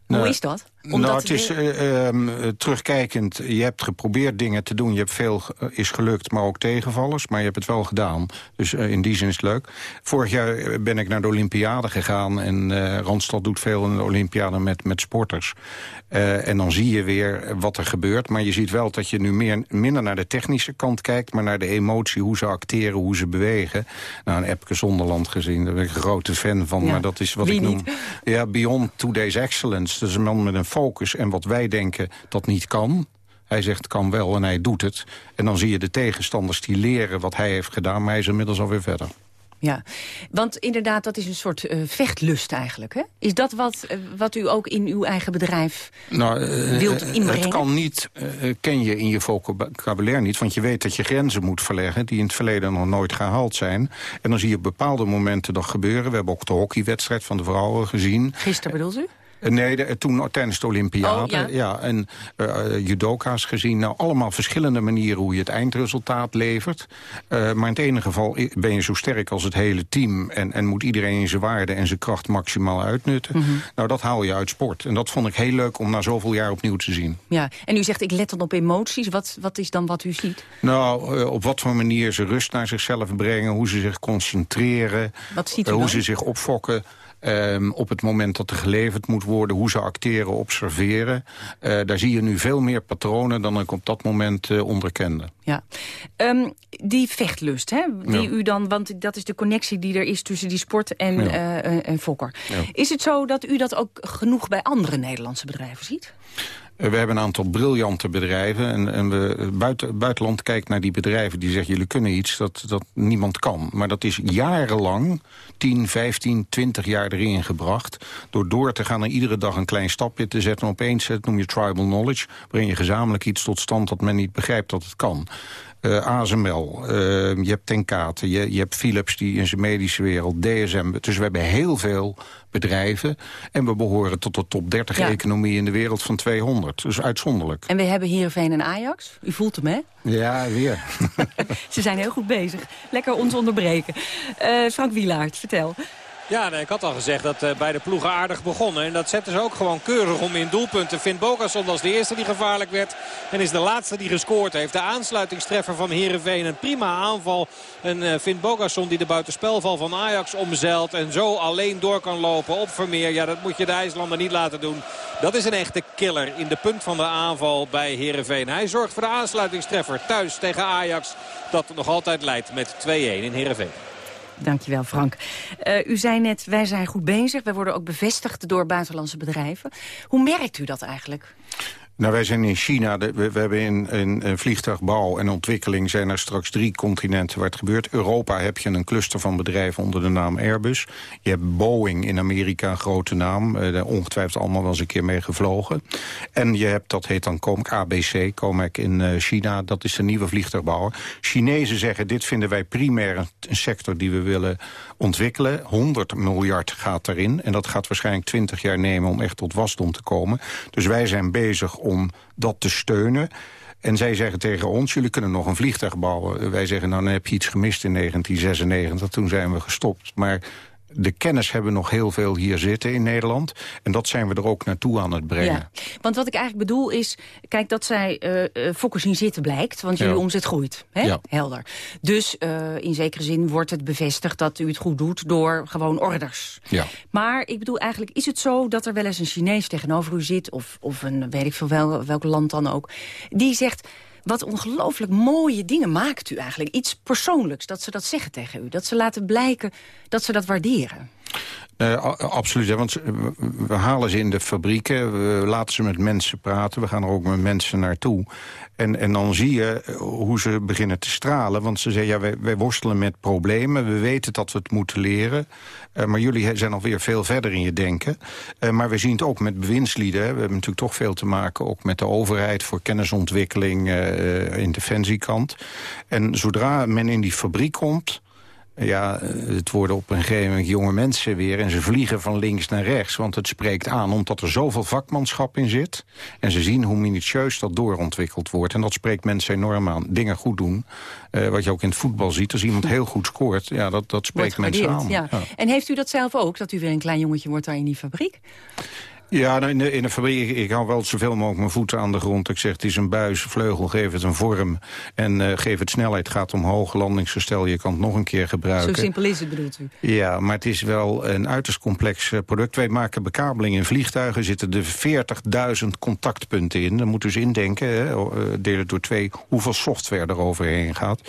Hoe nou, is dat? Nou, dat het is uh, um, terugkijkend. Je hebt geprobeerd dingen te doen. Je hebt veel uh, is gelukt, maar ook tegenvallers. Maar je hebt het wel gedaan. Dus in die zin is het leuk. Vorig jaar ben ik naar de Olympiade gegaan. En Randstad doet veel in de Olympiade met, met sporters. En dan zie je weer wat er gebeurt. Maar je ziet wel dat je nu meer, minder naar de technische kant kijkt... maar naar de emotie, hoe ze acteren, hoe ze bewegen. Nou, een Epke Zonderland gezien, daar ben ik een grote fan van. Ja. Maar dat is wat ik noem... niet? Ja, Beyond Today's Excellence. Dat is een man met een focus. En wat wij denken dat niet kan... Hij zegt het kan wel en hij doet het. En dan zie je de tegenstanders die leren wat hij heeft gedaan... maar hij is inmiddels alweer verder. Ja, want inderdaad, dat is een soort uh, vechtlust eigenlijk. Hè? Is dat wat, uh, wat u ook in uw eigen bedrijf nou, uh, wilt inbrengen? Het kan niet, ken je in je vocabulaire niet... want je weet dat je grenzen moet verleggen... die in het verleden nog nooit gehaald zijn. En dan zie je op bepaalde momenten dat gebeuren. We hebben ook de hockeywedstrijd van de vrouwen gezien. Gisteren bedoelt u? Nee, de, toen tijdens de Olympiade. Oh, ja. ja. en uh, judoka's gezien. Nou, allemaal verschillende manieren hoe je het eindresultaat levert. Uh, maar in het ene geval ben je zo sterk als het hele team... en, en moet iedereen zijn waarde en zijn kracht maximaal uitnutten. Mm -hmm. Nou, dat haal je uit sport. En dat vond ik heel leuk om na zoveel jaar opnieuw te zien. Ja, en u zegt ik let dan op emoties. Wat, wat is dan wat u ziet? Nou, uh, op wat voor manier ze rust naar zichzelf brengen... hoe ze zich concentreren, wat ziet u hoe dan? ze zich opfokken... Um, op het moment dat er geleverd moet worden, hoe ze acteren, observeren. Uh, daar zie je nu veel meer patronen dan ik op dat moment uh, onderkende. Ja, um, die vechtlust, hè, die Ja. u dan, want dat is de connectie die er is tussen die sport en, Ja. uh, en Fokker. Ja. Is het zo dat u dat ook genoeg bij andere Nederlandse bedrijven ziet? Uh, we hebben een aantal briljante bedrijven. En, en we, buiten, buitenland kijkt naar die bedrijven die zeggen... jullie kunnen iets dat, dat niemand kan. Maar dat is jarenlang, 10, 15, 20 jaar erin gebracht... door door te gaan en iedere dag een klein stapje te zetten. En opeens, dat noem je tribal knowledge... breng je gezamenlijk iets tot stand dat men niet begrijpt dat het kan. Uh, ASML, uh, je hebt Tenkate, je, je hebt Philips die in zijn medische wereld, DSM. Dus we hebben heel veel bedrijven. En we behoren tot de top 30 Ja. economie in de wereld van 200. Dus uitzonderlijk. En we hebben Heerenveen en Ajax. U voelt hem, hè? Ja, weer. [laughs] Ze zijn heel goed bezig. Lekker ons onderbreken. Uh, Frank Wielaert, vertel. Ja, ik had al gezegd dat uh, beide ploegen aardig begonnen. En dat zetten ze ook gewoon keurig om in doelpunten. Finn Bogason was de eerste die gevaarlijk werd. En is de laatste die gescoord heeft. De aansluitingstreffer van Heerenveen. Een prima aanval. En uh, Finn Bogason die de buitenspelval van Ajax omzeilt. En zo alleen door kan lopen op Vermeer. Ja, dat moet je de IJslander niet laten doen. Dat is een echte killer in de punt van de aanval bij Heerenveen. Hij zorgt voor de aansluitingstreffer thuis tegen Ajax. Dat nog altijd leidt met 2-1 in Heerenveen. Dankjewel, Frank. Uh, u zei net, wij zijn goed bezig. Wij worden ook bevestigd door buitenlandse bedrijven. Hoe merkt u dat eigenlijk? Nou, wij zijn in China, we, we, hebben in, in, vliegtuigbouw en ontwikkeling... zijn er straks drie continenten waar het gebeurt. Europa heb je een cluster van bedrijven onder de naam Airbus. Je hebt Boeing in Amerika, een grote naam. Uh, daar ongetwijfeld allemaal wel eens een keer mee gevlogen. En je hebt, dat heet dan Comac, ABC, Comac in uh, China. Dat is de nieuwe vliegtuigbouwer. Chinezen zeggen, dit vinden wij primair een, een sector die we willen ontwikkelen. 100 miljard gaat erin. En dat gaat waarschijnlijk 20 jaar nemen om echt tot wasdom te komen. Dus wij zijn bezig om dat te steunen. En zij zeggen tegen ons, jullie kunnen nog een vliegtuig bouwen. Wij zeggen, nou dan heb je iets gemist in 1996. Toen zijn we gestopt. Maar de kennis hebben we nog heel veel hier zitten in Nederland. En dat zijn we er ook naartoe aan het brengen. Ja, want wat ik eigenlijk bedoel is... kijk, dat zij uh, Fokker zien zitten blijkt, want jullie Ja. omzet groeit. Hè? Ja. Helder. Dus uh, in zekere zin wordt het bevestigd dat u het goed doet... door gewoon orders. Ja. Maar ik bedoel, eigenlijk is het zo dat er wel eens een Chinees tegenover u zit... of, of een, weet ik veel wel, welk land dan ook, die zegt... Wat ongelooflijk mooie dingen maakt u eigenlijk. Iets persoonlijks, dat ze dat zeggen tegen u. Dat ze laten blijken dat ze dat waarderen. Uh, absoluut, want we halen ze in de fabrieken, we laten ze met mensen praten... we gaan er ook met mensen naartoe. En, en dan zie je eh, hoe ze beginnen te stralen. Want ze zeggen, ja, wij, worstelen met problemen. We weten dat we het moeten leren. Uh, maar jullie zijn alweer veel verder in je denken. Maar we zien het ook met bewindslieden. We hebben natuurlijk toch veel te maken... ook met de overheid voor kennisontwikkeling in defensiekant. En zodra men in die fabriek komt ja, het worden op een gegeven moment jonge mensen weer... en ze vliegen van links naar rechts, want het spreekt aan... omdat er zoveel vakmanschap in zit. En ze zien hoe minutieus dat doorontwikkeld wordt. En dat spreekt mensen enorm aan. Dingen goed doen. Uh, wat je ook in het voetbal ziet, als iemand heel goed scoort... ja, dat, dat spreekt mensen aan. Ja. ja. En heeft u dat zelf ook, dat u weer een klein jongetje wordt daar in die fabriek? Ja, nou, in de, in de fabriek, ik, hou wel zoveel mogelijk mijn voeten aan de grond. Ik zeg, het is een buis, vleugel, geef het een vorm. En uh, geef het snelheid, gaat omhoog, landingsgestel, je kan het nog een keer gebruiken. Zo simpel is het, bedoelt u? Ja, maar het is wel een uiterst complex uh, product. Wij maken bekabeling in vliegtuigen, zitten er 40.000 contactpunten in. Dan moet dus indenken, hè, uh, delen door twee, hoeveel software er overheen gaat.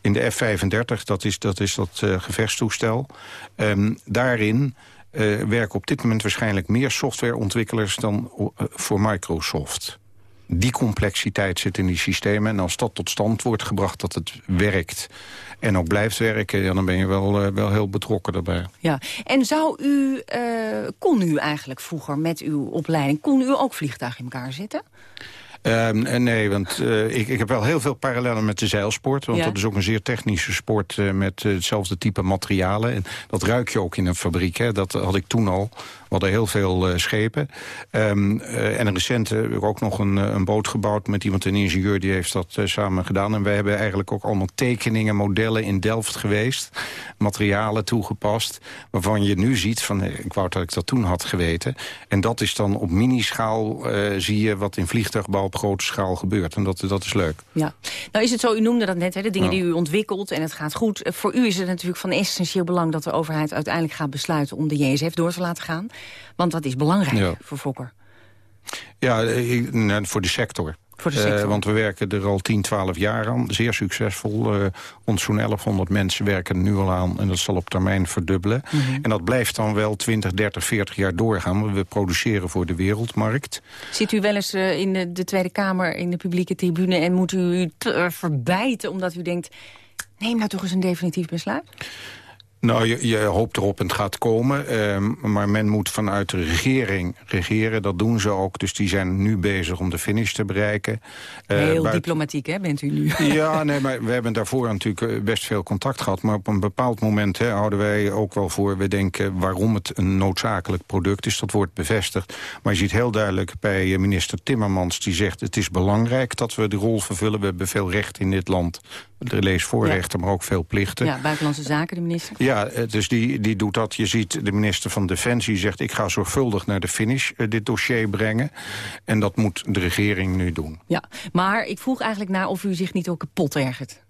In de F-35, dat is dat, is dat gevechtstoestel. Um, daarin uh, werken op dit moment waarschijnlijk meer softwareontwikkelaars dan uh, voor Microsoft. Die complexiteit zit in die systemen. En als dat tot stand wordt gebracht dat het werkt en ook blijft werken... Dan ben je wel, uh, wel heel betrokken daarbij. Ja. En zou u, kon u eigenlijk vroeger met uw opleiding... kon u ook vliegtuigen in elkaar zitten? Um, nee, want uh, ik, ik heb wel heel veel parallellen met de zeilsport. Want ja. dat is ook een zeer technische sport uh, met uh, hetzelfde type materialen. En dat ruik je ook in een fabriek. Hè. Dat had ik toen al. We hadden heel veel schepen. Um, en recent heb ik ook nog een, een, boot gebouwd met iemand, een ingenieur, die heeft dat samen gedaan. En wij hebben eigenlijk ook allemaal tekeningen, modellen in Delft geweest. Materialen toegepast. Waarvan je nu ziet van, ik wou dat ik dat toen had geweten. En dat is dan op minischaal, zie je wat in vliegtuigbouw op grote schaal gebeurt. En dat, dat is leuk. Ja. Nou is het zo, u noemde dat net, hè, de dingen ja. die u ontwikkelt en het gaat goed. Voor u is het natuurlijk van essentieel belang dat de overheid uiteindelijk gaat besluiten om de JSF door te laten gaan. Want dat is belangrijk ja. voor Fokker. Ja, voor de sector. Voor de. Uh, want we werken er al 10, 12 jaar aan. Zeer succesvol. Uh, ons zo'n 1100 mensen werken er nu al aan. En dat zal op termijn verdubbelen. Mm -hmm. En dat blijft dan wel 20, 30, 40 jaar doorgaan. We produceren voor de wereldmarkt. Zit u wel eens uh, in de, de, Tweede Kamer in de publieke tribune... en moet u u verbijten omdat u denkt... neem nou toch eens een definitief besluit? Nou, je, je, hoopt erop en het gaat komen. Um, maar men moet vanuit de regering regeren. Dat doen ze ook. Dus die zijn nu bezig om de finish te bereiken. Uh, Heel buiten... diplomatiek, hè, bent u nu? [laughs] Ja, nee, maar we hebben daarvoor natuurlijk best veel contact gehad. Maar op een bepaald moment hè, houden wij ook wel voor... we denken waarom het een noodzakelijk product is. Dat wordt bevestigd. Maar je ziet heel duidelijk bij minister Timmermans... die zegt het is belangrijk dat we de rol vervullen. We hebben veel recht in dit land. Er lees voorrechten, ja. maar ook veel plichten. Ja, buitenlandse zaken, de minister. Ja, dus die, die doet dat. Je ziet de minister van Defensie zegt... ik ga zorgvuldig naar de finish uh, dit dossier brengen. En dat moet de regering nu doen. Ja, maar ik vroeg eigenlijk naar of u zich niet ook kapot ergert.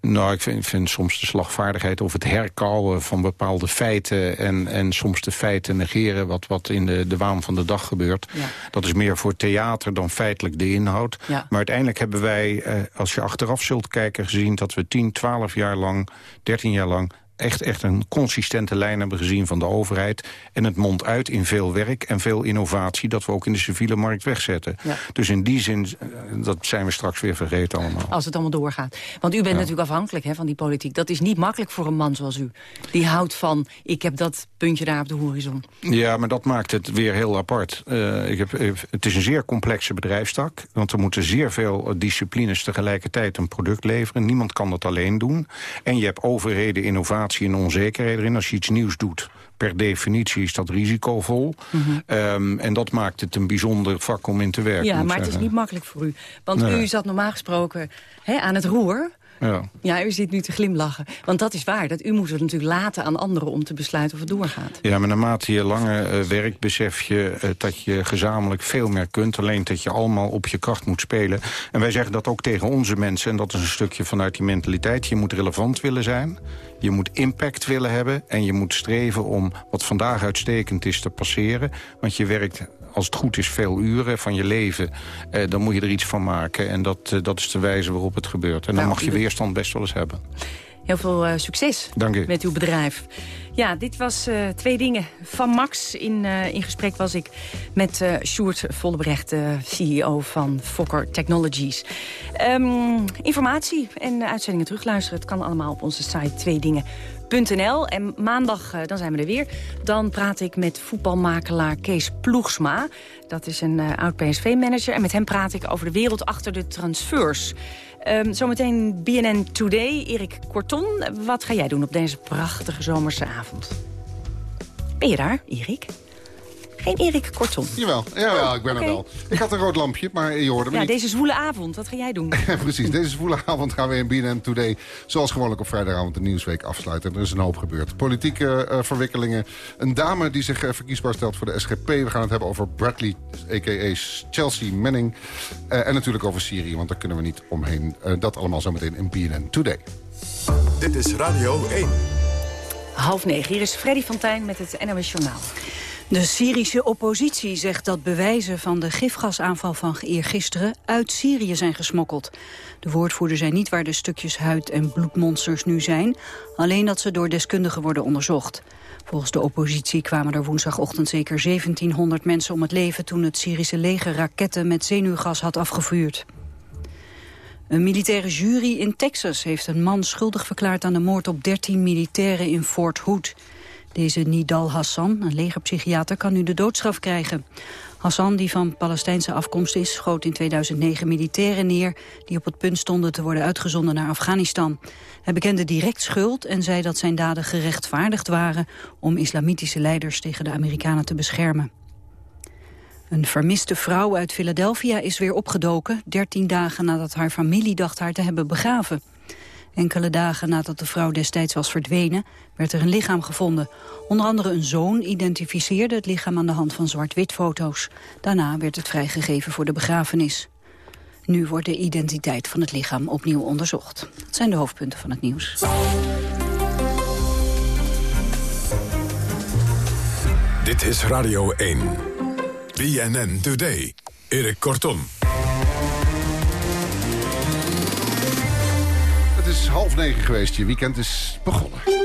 Nou, ik vind, vind, soms de slagvaardigheid of het herkauwen van bepaalde feiten... en, en soms de feiten negeren wat, wat in de, de waan van de dag gebeurt. Ja. Dat is meer voor theater dan feitelijk de inhoud. Ja. Maar uiteindelijk hebben wij, eh, als je achteraf zult kijken... gezien dat we 10, 12 jaar lang, 13 jaar lang echt, echt een consistente lijn hebben gezien van de overheid. En het mondt uit in veel werk en veel innovatie... dat we ook in de civiele markt wegzetten. Ja. Dus in die zin, eh, dat zijn we straks weer vergeten allemaal. Als het allemaal doorgaat. Want u bent ja. natuurlijk afhankelijk hè, van die politiek. Dat is niet makkelijk voor een man zoals u. Die houdt van, ik heb dat puntje daar op de horizon. Ja, maar dat maakt het weer heel apart. Uh, ik heb, het is een zeer complexe bedrijfstak. Want er moeten zeer veel disciplines tegelijkertijd een product leveren. Niemand kan dat alleen doen. En je hebt overheden, innovatie en onzekerheid erin. Als je iets nieuws doet, per definitie is dat risicovol. Mm -hmm. um, en dat maakt het een bijzonder vak om in te werken. Ja, maar het is niet makkelijk voor u. Want nee. u zat normaal gesproken hè, aan het roer... Ja. ja, u zit nu te glimlachen. Want dat is waar. Dat u moet het natuurlijk laten aan anderen om te besluiten of het doorgaat. Ja, maar naarmate je langer uh, werkt besef je uh, dat je gezamenlijk veel meer kunt. Alleen dat je allemaal op je kracht moet spelen. En wij zeggen dat ook tegen onze mensen. En dat is een stukje vanuit die mentaliteit. Je moet relevant willen zijn. Je moet impact willen hebben. En je moet streven om wat vandaag uitstekend is te passeren. Want je werkt als het goed is, veel uren van je leven. Eh, dan moet je er iets van maken. En dat, uh, dat is de wijze waarop het gebeurt. En dan nou, mag je weerstand best wel eens hebben. Heel veel uh, succes Dank u. met uw bedrijf. Ja, dit was uh, twee dingen van Max. In, uh, in gesprek was ik met uh, Sjoerd Vollebrecht, CEO van Fokker Technologies. Um, informatie en uitzendingen terugluisteren. Het kan allemaal op onze site tweedingen.nl. En maandag, dan zijn we er weer. Dan praat ik met voetbalmakelaar Kees Ploegsma. Dat is een oud PSV-manager. En met hem praat ik over de wereld achter de transfers. Um, zometeen BNN Today. Erik Korton, wat ga jij doen op deze prachtige zomerse avond? Ben je daar, Erik? Geen Erik Kortom. Jawel, jawel oh, ik ben er wel. Ik had een rood lampje, maar je hoorde me ja, niet. deze zwoele avond, wat ga jij doen? [laughs] Precies, deze zwoele avond gaan we in BNN Today... zoals gewoonlijk op vrijdagavond de Nieuwsweek afsluiten. Er is een hoop gebeurd. Politieke uh, verwikkelingen. Een dame die zich uh, verkiesbaar stelt voor de SGP. We gaan het hebben over Bradley, a.k.a. Chelsea Manning. Uh, en natuurlijk over Syrië, want daar kunnen we niet omheen. dat allemaal zometeen in BNN Today. Dit is Radio 1. Half negen, hier is Freddy Fontijn met het NOS Journaal. De Syrische oppositie zegt dat bewijzen van de gifgasaanval van eergisteren uit Syrië zijn gesmokkeld. De woordvoerder zei niet waar de stukjes huid en bloedmonsters nu zijn, alleen dat ze door deskundigen worden onderzocht. Volgens de oppositie kwamen er woensdagochtend zeker 1700 mensen om het leven toen het Syrische leger raketten met zenuwgas had afgevuurd. Een militaire jury in Texas heeft een man schuldig verklaard aan de moord op 13 militairen in Fort Hood. Deze Nidal Hassan, een legerpsychiater, kan nu de doodstraf krijgen. Hassan, die van Palestijnse afkomst is, schoot in 2009 militairen neer... die op het punt stonden te worden uitgezonden naar Afghanistan. Hij bekende direct schuld en zei dat zijn daden gerechtvaardigd waren... om islamitische leiders tegen de Amerikanen te beschermen. Een vermiste vrouw uit Philadelphia is weer opgedoken... 13 dagen nadat haar familie dacht haar te hebben begraven. Enkele dagen nadat de vrouw destijds was verdwenen, werd er een lichaam gevonden. Onder andere een zoon identificeerde het lichaam aan de hand van zwart-wit foto's. Daarna werd het vrijgegeven voor de begrafenis. Nu wordt de identiteit van het lichaam opnieuw onderzocht. Dat zijn de hoofdpunten van het nieuws. Dit is Radio 1. BNN Today. Erik Kortom. Is half negen geweest. Je weekend is begonnen.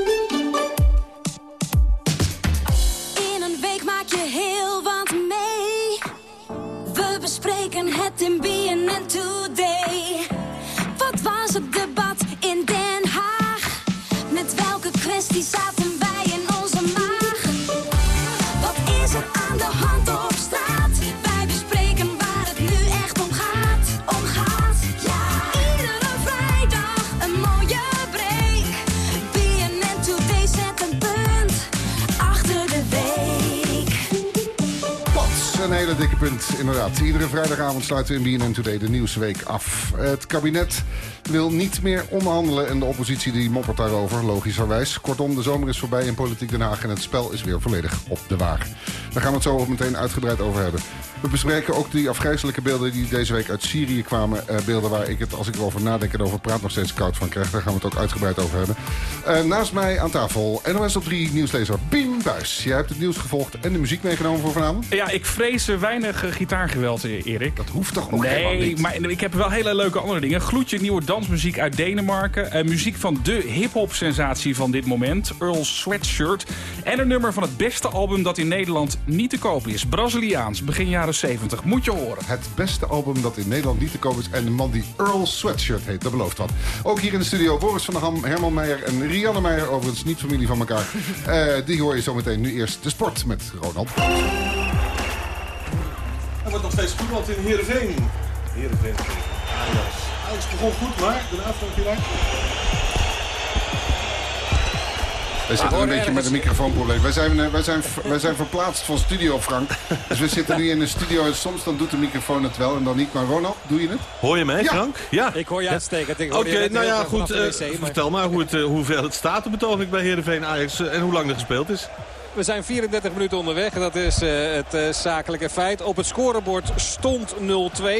Inderdaad. Iedere vrijdagavond sluiten we in BNN Today de Nieuwsweek af. Het kabinet wil niet meer onderhandelen en de oppositie die moppert daarover, logischerwijs. Kortom, de zomer is voorbij in Politiek Den Haag en het spel is weer volledig op de waag. Daar gaan we het zo meteen uitgebreid over hebben. We bespreken ook die afgrijzelijke beelden die deze week uit Syrië kwamen. Eh, beelden waar ik het, als ik erover nadenk en over praat, nog steeds koud van krijg. Daar gaan we het ook uitgebreid over hebben. Eh, naast mij aan tafel NOS op 3 nieuwslezer Pien Buis. Jij hebt het nieuws gevolgd en de muziek meegenomen voor vanavond? Ja, ik vrees weinig eh, gitaargeweld, Erik. Dat hoeft toch ook helemaal Nee, niet? maar ik heb wel hele leuke andere dingen. Gloedje nieuwe dansmuziek uit Denemarken. Muziek van de hip-hop sensatie van dit moment, Earl Sweatshirt. En een nummer van het beste album dat in Nederland niet te koop is. Braziliaans, begin jaren 70. Moet je horen. Het beste album dat in Nederland niet te koop is. En de man die Earl Sweatshirt heet, dat belooft wat. Ook hier in de studio Boris van der Ham, Herman Meijer en Rianne Meijer. Overigens niet familie van elkaar. [laughs] Eh, die hoor je zometeen nu eerst de sport met Ronald. Het wordt nog steeds voetbal in Heerenveen. Heerenveen. Ajax. Ajax begon goed, maar de afstand gelijk. Wij zitten een beetje met een microfoonprobleem. Wij zijn, eh, wij, zijn, wij zijn verplaatst van studio, Frank. Dus we zitten nu in de studio en soms dan doet de microfoon het wel en dan niet. Maar Ronald, doe je het? Hoor je mij, Ja. Frank? Ja. Ik hoor je uitstekend. Oké, nou ja, goed. eh, wc, maar- vertel maar hoe het, eh, hoeveel het staat op het ogenblik bij Heerenveen Ajax en hoe lang er gespeeld is. We zijn 34 minuten onderweg. Dat is uh, het uh, zakelijke feit. Op het scorebord stond 0-2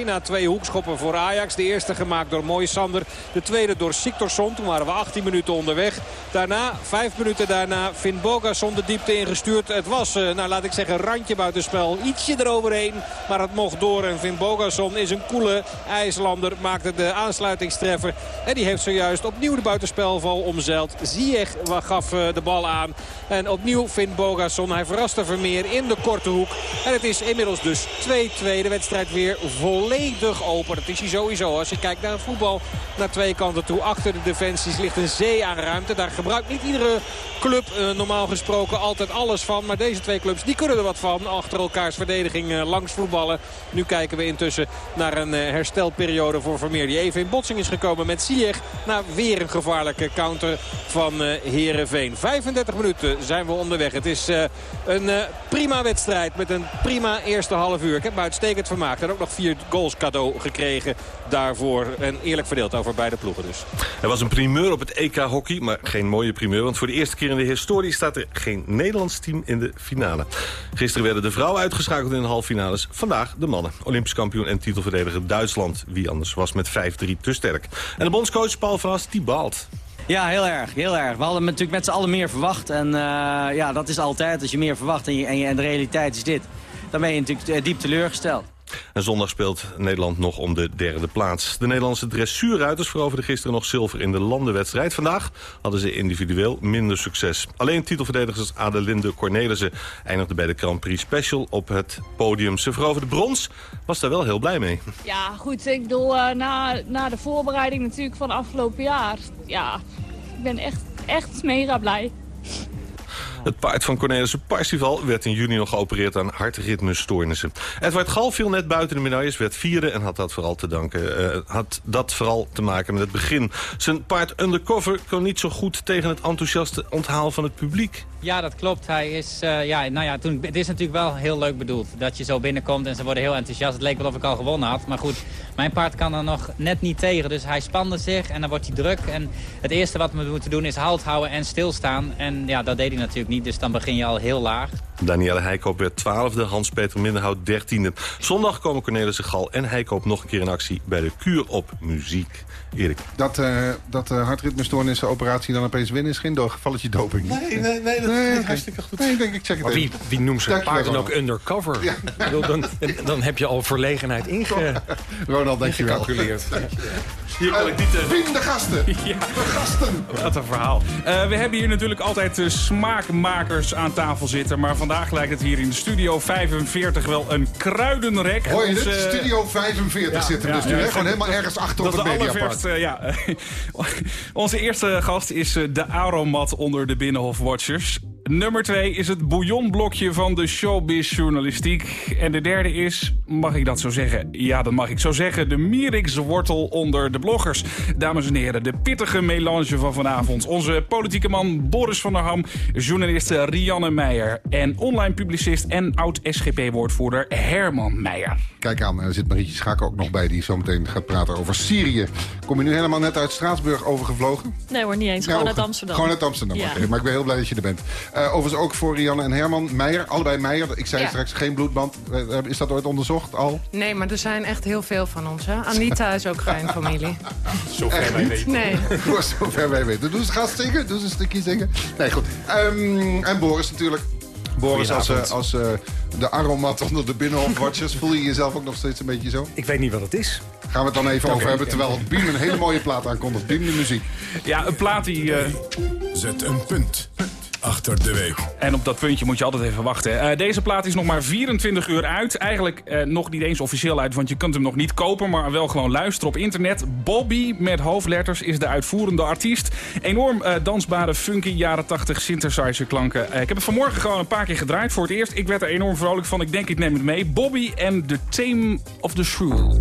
na twee hoekschoppen voor Ajax. De eerste gemaakt door Mooi Sander. De tweede door Siktorsson. Toen waren we 18 minuten onderweg. Daarna, vijf minuten daarna, Finn Bogason de diepte ingestuurd. Het was, uh, nou laat ik zeggen, randje buitenspel. Ietsje eroverheen, maar het mocht door. En Finn Bogason is een koele IJslander. Maakte de aansluitingstreffer. En die heeft zojuist opnieuw de buitenspelval omzeild. Ziyech gaf de bal aan. En opnieuw Finn Bogason. Hij verraste Vermeer in de korte hoek. En het is inmiddels dus 2-2. De wedstrijd weer volledig open. Dat is hij sowieso. Als je kijkt naar het voetbal naar twee kanten toe. Achter de defensies ligt een zee aan ruimte. Daar gebruikt niet iedere club uh, normaal gesproken altijd alles van. Maar deze twee clubs die kunnen er wat van. Achter elkaars verdediging uh, langs voetballen. Nu kijken we intussen naar een uh, herstelperiode voor Vermeer. Die even in botsing is gekomen met Ziyech. Na weer een gevaarlijke counter van Herenveen. 35 minuten zijn we onderweg. Het is uh, een uh, prima wedstrijd met een prima eerste half uur. Ik heb me uitstekend vermaakt. En ook nog vier goals cadeau gekregen daarvoor. En eerlijk verdeeld over beide ploegen dus. Er was een primeur op het EK hockey, maar geen mooie primeur. Want voor de eerste keer in de historie staat er geen Nederlands team in de finale. Gisteren werden de vrouwen uitgeschakeld in de halve finales. Vandaag de mannen. Olympisch kampioen en titelverdediger Duitsland. Wie anders was met 5-3 te sterk. En de bondscoach Paul van As, die baalt. Ja, heel erg. Heel erg. We hadden natuurlijk met z'n allen meer verwacht. En uh, ja, dat is altijd. Als je meer verwacht en, en, de realiteit is dit... dan ben je natuurlijk diep teleurgesteld. En zondag speelt Nederland nog om de derde plaats. De Nederlandse dressuurruiters veroverden gisteren nog zilver in de landenwedstrijd. Vandaag hadden ze individueel minder succes. Alleen titelverdedigers Adelinde Cornelissen eindigde bij de Grand Prix Special op het podium. Ze veroverde brons, was daar wel heel blij mee. Ja, goed. Ik bedoel, uh, na, na de voorbereiding natuurlijk van afgelopen jaar. Ja, ik ben echt, echt mega blij. Het paard van Cornelissen Parsifal werd in juni nog geopereerd aan hartritmestoornissen. Edward Gal viel net buiten de medailles, werd vierde en had dat vooral te danken. Uh, had dat vooral te maken met het begin. Zijn paard Undercover kon niet zo goed tegen het enthousiaste onthaal van het publiek. Ja, dat klopt. Hij is, uh, ja, nou ja, toen, het is natuurlijk wel heel leuk bedoeld. Dat je zo binnenkomt en ze worden heel enthousiast. Het leek wel of ik al gewonnen had. Maar goed, mijn paard kan er nog net niet tegen. Dus hij spande zich en dan wordt hij druk. En het eerste wat we moeten doen is halt houden en stilstaan. En ja, dat deed hij natuurlijk niet. Dus dan begin je al heel laag. Danielle Heikoop werd twaalfde, Hans-Peter Minderhout dertiende. Zondag komen Cornelissen Gal en Heikoop nog een keer in actie bij de Kuur op Muziek. Erik. Dat, uh, dat uh, hartritmestoornissen operatie dan opeens winnen is geen gevalletje doping. Nee, nee, nee, dat nee, is hartstikke goed. Nee, ik denk, ik check het maar wie, wie noemt zijn paard dan ook undercover? Ja. dan, dan heb je al verlegenheid inge... Ronald, dank je wel. Gecalculeerd. [laughs] Hier kan ik niet... Uh... De gasten! Ja. De gasten! Wat een verhaal. Uh, we hebben hier natuurlijk altijd uh, smaakmakers aan tafel zitten. Maar vandaag lijkt het hier in de Studio 45 wel een kruidenrek. Hoor je dit? Studio 45 ja, zitten ja, dus nu. Ja, gewoon helemaal ergens achter op het mediapark. ja. [laughs] Onze eerste gast is de Aromat onder de Binnenhof Watchers. Nummer 2 is het bouillonblokje van de showbiz journalistiek. En de derde is, mag ik dat zo zeggen? Ja, dat mag ik zo zeggen. De Mierix-wortel onder de bloggers. Dames en heren, de pittige melange van vanavond. Onze politieke man Boris van der Ham, journalist Rianne Meijer... en online publicist en oud-SGP-woordvoerder Herman Meijer. Kijk aan, er zit Marietje Schaak ook nog bij... die zo meteen gaat praten over Syrië. Kom je nu helemaal net uit Straatsburg overgevlogen? Nee hoor, niet eens. Gewoon ja, uit Amsterdam. Gewoon uit Amsterdam, ja. okay. Maar ik ben heel blij dat je er bent. Uh, overigens ook voor Rianne en Herman. Meijer, allebei Meijer. Ik zei ja. straks geen bloedband. Uh, is dat ooit onderzocht al? Nee, maar er zijn echt heel veel van ons. Hè? Anita is ook [laughs] geen familie. Zover wij weten. Nee. [laughs] Voor zover wij weten. Doe eens gast zingen. Doe eens een stukje zingen. Nee, goed. Um, en Boris natuurlijk. Boris als, uh, als uh, de aromat onder de binnenhofwatchers. [laughs] Voel je jezelf ook nog steeds een beetje zo? Ik weet niet wat het is. Gaan we het dan even okay, over hebben. Terwijl Biem een hele mooie plaat aankondigt. Biem de muziek. Ja, een plaat die... Uh... Zet een punt achter de week. En op dat puntje moet je altijd even wachten. Uh, deze plaat is nog maar 24 uur uit. Eigenlijk uh, nog niet eens officieel uit, want je kunt hem nog niet kopen... maar wel gewoon luisteren op internet. Bobby met hoofdletters is de uitvoerende artiest. Enorm uh, dansbare, funky, jaren 80 synthesizer klanken. ik heb het vanmorgen gewoon een paar keer gedraaid voor het eerst. Ik werd er enorm vrolijk van. Ik denk, ik neem het mee. Bobby en The Tame of the Shrew.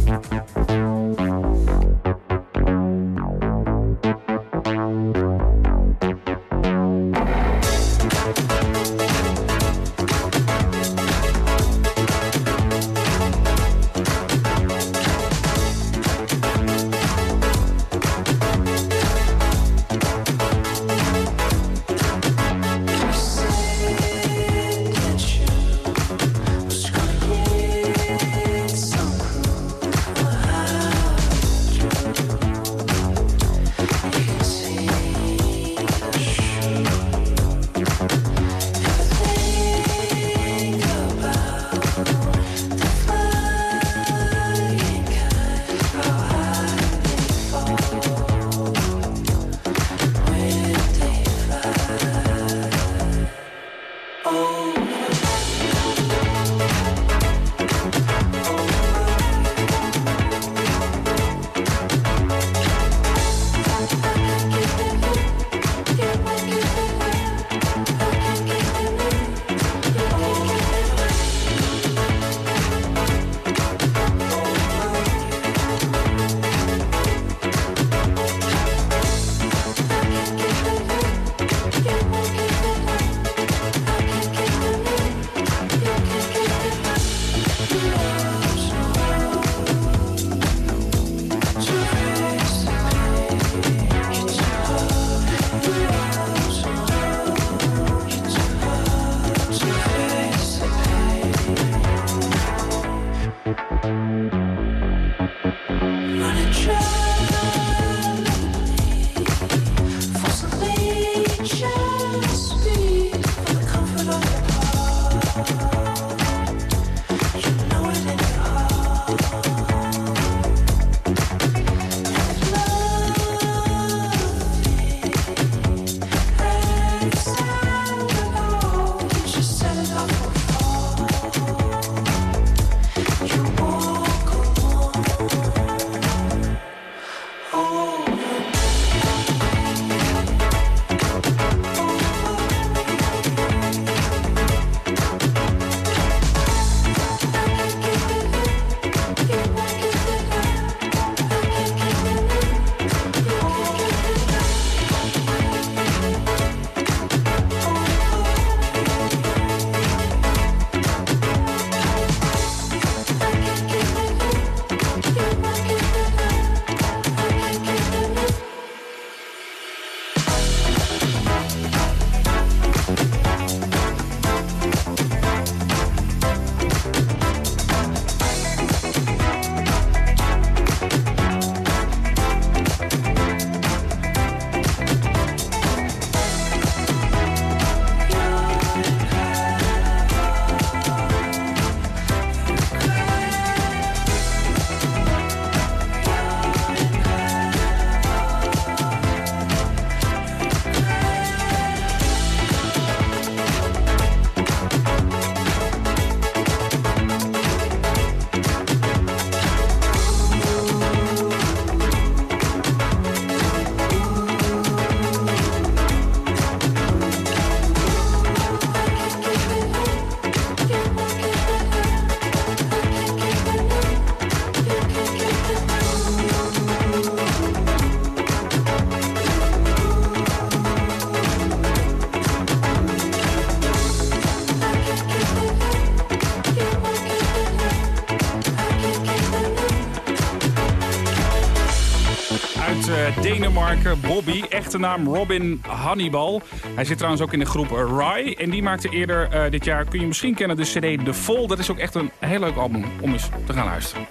Bobby. Echte naam Robin Hannibal. Hij zit trouwens ook in de groep Rye. En die maakte eerder uh, dit jaar, kun je misschien kennen, de cd The Fall. Dat is ook echt een heel leuk album om eens te gaan luisteren.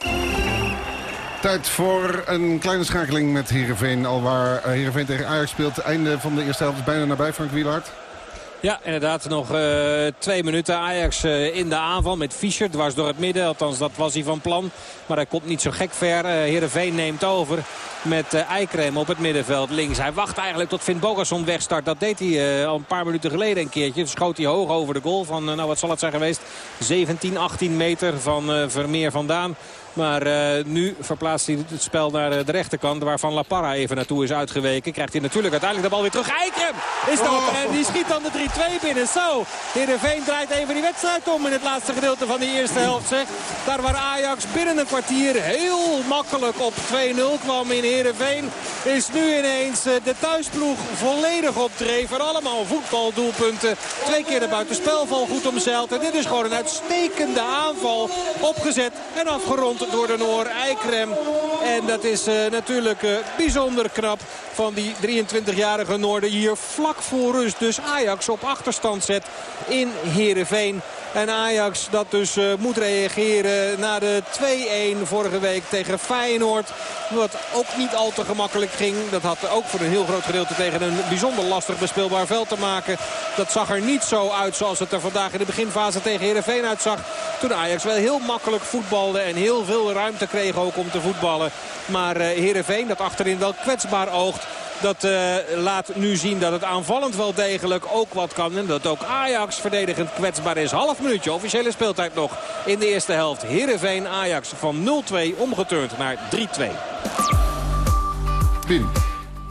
Tijd voor een kleine schakeling met Heerenveen. Al waar Heerenveen tegen Ajax speelt. Einde van de eerste helft is bijna nabij, Frank Wielaert. Ja, inderdaad. Nog uh, twee minuten. Ajax uh, in de aanval met Fischer. Dwars door het midden. Althans, dat was hij van plan. Maar hij komt niet zo gek ver. Uh, Heerenveen neemt over met uh, Eikrem op het middenveld links. Hij wacht eigenlijk tot Finn Bogason wegstart. Dat deed hij uh, al een paar minuten geleden een keertje. Schoot hij hoog over de goal van, nou wat zal het zijn geweest, 17, 18 meter van Vermeer vandaan. Maar uh, nu verplaatst hij het spel naar de rechterkant. Waarvan La Parra even naartoe is uitgeweken. Krijgt hij natuurlijk uiteindelijk de bal weer terug. Eikrem is dat. Oh. En die schiet dan de 3-2 binnen. Zo. Heerenveen draait even die wedstrijd om in het laatste gedeelte van de eerste helft. Zeg. Daar waar Ajax binnen een kwartier heel makkelijk op 2-0 kwam in Heerenveen. Is nu ineens de thuisploeg volledig op dreef. En allemaal voetbaldoelpunten. Twee keer de buitenspelval goed omzeild. En dit is gewoon een uitstekende aanval. Opgezet en afgerond door de Noor Eikrem. En dat is uh, natuurlijk uh, bijzonder knap van die 23-jarige Noorden hier vlak voor rust. Dus Ajax op achterstand zet in Heerenveen. En Ajax dat dus uh, moet reageren na de 2-1 vorige week tegen Feyenoord. Wat ook niet al te gemakkelijk ging. Dat had ook voor een heel groot gedeelte tegen een bijzonder lastig bespeelbaar veld te maken. Dat zag er niet zo uit zoals het er vandaag in de beginfase tegen Heerenveen uitzag. Toen Ajax wel heel makkelijk voetbalde en heel veel ruimte kreeg ook om te voetballen. Maar uh, Heerenveen dat achterin wel kwetsbaar oogt. Dat uh, laat nu zien dat het aanvallend wel degelijk ook wat kan. En dat ook Ajax verdedigend kwetsbaar is. Half minuutje officiële speeltijd nog in de eerste helft. Heerenveen Ajax van 0-2 omgeturnd naar 3-2. Wim.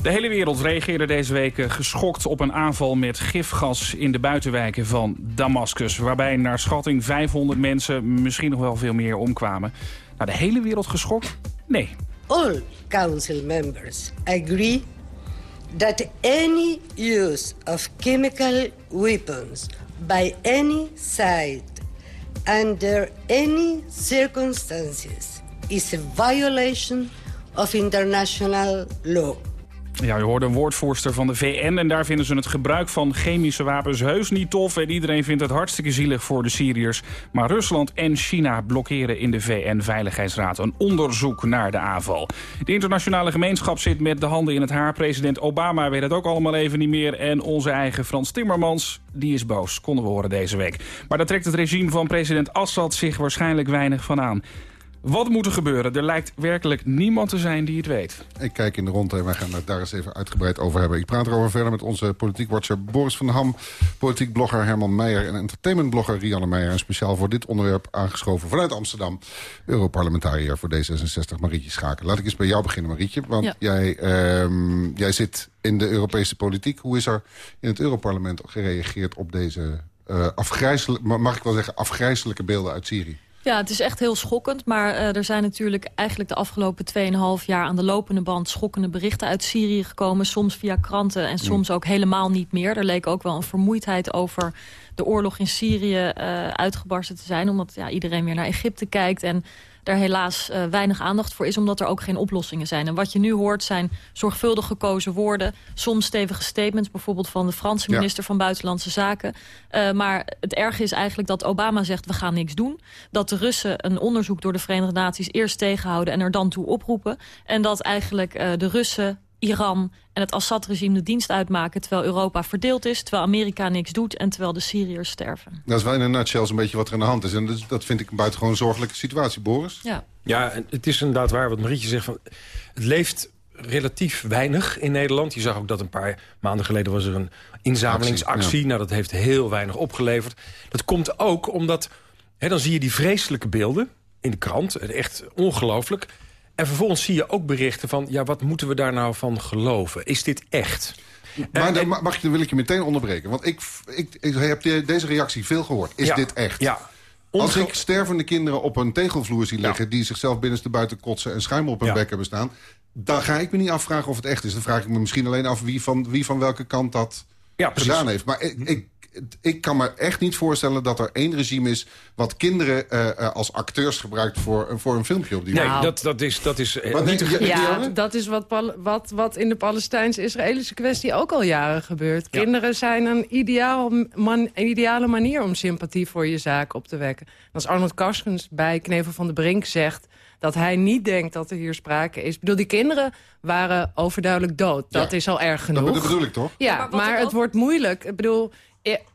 De hele wereld reageerde deze week geschokt op een aanval met gifgas in de buitenwijken van Damascus. Waarbij naar schatting 500 mensen, misschien nog wel veel meer, omkwamen. Nou, de hele wereld geschokt? Nee. All council members agree that any use of chemical weapons by any side under any circumstances is a violation of international law. Ja, je hoorde een woordvoerster van de VN en daar vinden ze het gebruik van chemische wapens heus niet tof. En iedereen vindt het hartstikke zielig voor de Syriërs. Maar Rusland en China blokkeren in de VN-veiligheidsraad een onderzoek naar de aanval. De internationale gemeenschap zit met de handen in het haar. President Obama weet het ook allemaal even niet meer. En onze eigen Frans Timmermans, die is boos, konden we horen deze week. Maar daar trekt het regime van president Assad zich waarschijnlijk weinig van aan. Wat moet er gebeuren? Er lijkt werkelijk niemand te zijn die het weet. Ik kijk in de rondte en wij gaan het daar eens even uitgebreid over hebben. Ik praat erover verder met onze politiek watcher Boris van Ham... politiek blogger Herman Meijer en entertainmentblogger Rianne Meijer... en speciaal voor dit onderwerp aangeschoven vanuit Amsterdam... Europarlementariër voor D66 Marietje Schaken. Laat ik eens bij jou beginnen, Marietje. Want ja. jij, um, jij zit in de Europese politiek. Hoe is er in het Europarlement gereageerd op deze... Uh, afgrijzelijke, mag ik wel zeggen, afgrijzelijke beelden uit Syrië? Ja, het is echt heel schokkend. Maar uh, er zijn natuurlijk eigenlijk de afgelopen 2,5 jaar... aan de lopende band schokkende berichten uit Syrië gekomen. Soms via kranten en soms ook helemaal niet meer. Er leek ook wel een vermoeidheid over de oorlog in Syrië uh, uitgebarsten te zijn. Omdat ja, iedereen weer naar Egypte kijkt... en daar helaas uh, weinig aandacht voor is... omdat er ook geen oplossingen zijn. En wat je nu hoort zijn zorgvuldig gekozen woorden... soms stevige statements, bijvoorbeeld van de Franse minister ja. van Buitenlandse Zaken. Uh, maar het erge is eigenlijk dat Obama zegt... we gaan niks doen. Dat de Russen een onderzoek door de Verenigde Naties eerst tegenhouden... en er dan toe oproepen. En dat eigenlijk uh, de Russen Iran en het Assad-regime de dienst uitmaken... terwijl Europa verdeeld is, terwijl Amerika niks doet... en terwijl de Syriërs sterven. Dat is wel in een nutshell een beetje wat er aan de hand is. En dat, dat vind ik een buitengewoon zorgelijke situatie, Boris. Ja, ja het is inderdaad waar wat Marietje zegt. Van, het leeft relatief weinig in Nederland. Je zag ook dat een paar maanden geleden was er een inzamelingsactie. Actie, ja. Nou, dat heeft heel weinig opgeleverd. Dat komt ook omdat... Hè, dan zie je die vreselijke beelden in de krant. Echt ongelooflijk. En vervolgens zie je ook berichten van... ja, wat moeten we daar nou van geloven? Is dit echt? Maar dan, mag dan wil ik je meteen onderbreken. Want ik, ik, ik heb deze reactie veel gehoord. Is ja, dit echt? Ja. Als ik stervende kinderen op een tegelvloer zie liggen... Ja. die zichzelf binnenste buiten kotsen en schuim op hun ja. bek hebben staan... dan ga ik me niet afvragen of het echt is. Dan vraag ik me misschien alleen af wie van, wie van welke kant dat gedaan heeft. Maar ik, ik, ik kan me echt niet voorstellen dat er één regime is... wat kinderen uh, uh, als acteurs gebruikt voor, voor een filmpje op die Nee, dat, dat is... Dat is eh, Wat niet je- Ja, dat is wat, wat, wat in de Palestijns-Israëlische kwestie ook al jaren gebeurt. Ja. Kinderen zijn een, ideaal man, een ideale manier om sympathie voor je zaak op te wekken. En als Arnold Karskens bij Knevel van de Brink zegt dat hij niet denkt dat er hier sprake is. Ik bedoel, die kinderen waren overduidelijk dood. Dat Ja. is al erg genoeg. dat bedoel ik toch? Ja, Maar het ook- wordt moeilijk. Ik bedoel,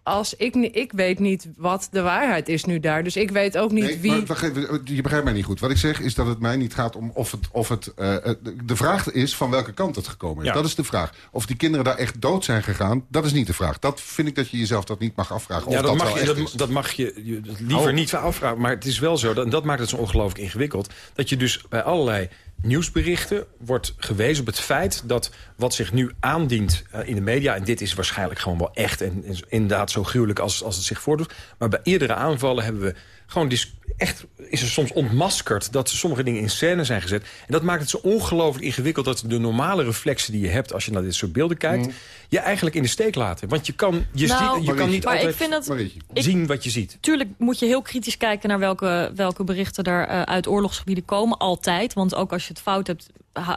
als ik, ik weet niet wat de waarheid is nu daar. Dus ik weet ook niet Nee, wie... maar wacht even, je begrijpt mij niet goed. Wat ik zeg is dat het mij niet gaat om of het... Of het eh, eh, de vraag is van welke kant het gekomen is. Ja. Dat is de vraag. Of die kinderen daar echt dood zijn gegaan, dat is niet de vraag. Dat vind ik dat je jezelf dat niet mag afvragen. Of Ja, dat, dat, mag je, dat, mag je, je liever Oh. niet afvragen. Maar het is wel zo, dat, en dat maakt het zo ongelooflijk ingewikkeld... dat je dus bij allerlei nieuwsberichten wordt gewezen op het feit... dat wat zich nu aandient eh, in de media... en dit is waarschijnlijk gewoon wel echt en inderdaad zo gruwelijk als, als het zich voordoet... maar bij eerdere aanvallen hebben we gewoon echt... is er soms ontmaskerd dat sommige dingen in scène zijn gezet. En dat maakt het zo ongelooflijk ingewikkeld... dat de normale reflexen die je hebt als je naar dit soort beelden kijkt... Mm. Je eigenlijk in de steek laten. Want je kan, je Nou, zie- je kan niet Maar ik altijd vind dat- Marietje. ik- zien wat je ziet. Tuurlijk moet je heel kritisch kijken naar welke, welke berichten er eh, uit oorlogsgebieden komen. Altijd. Want ook als je het fout hebt,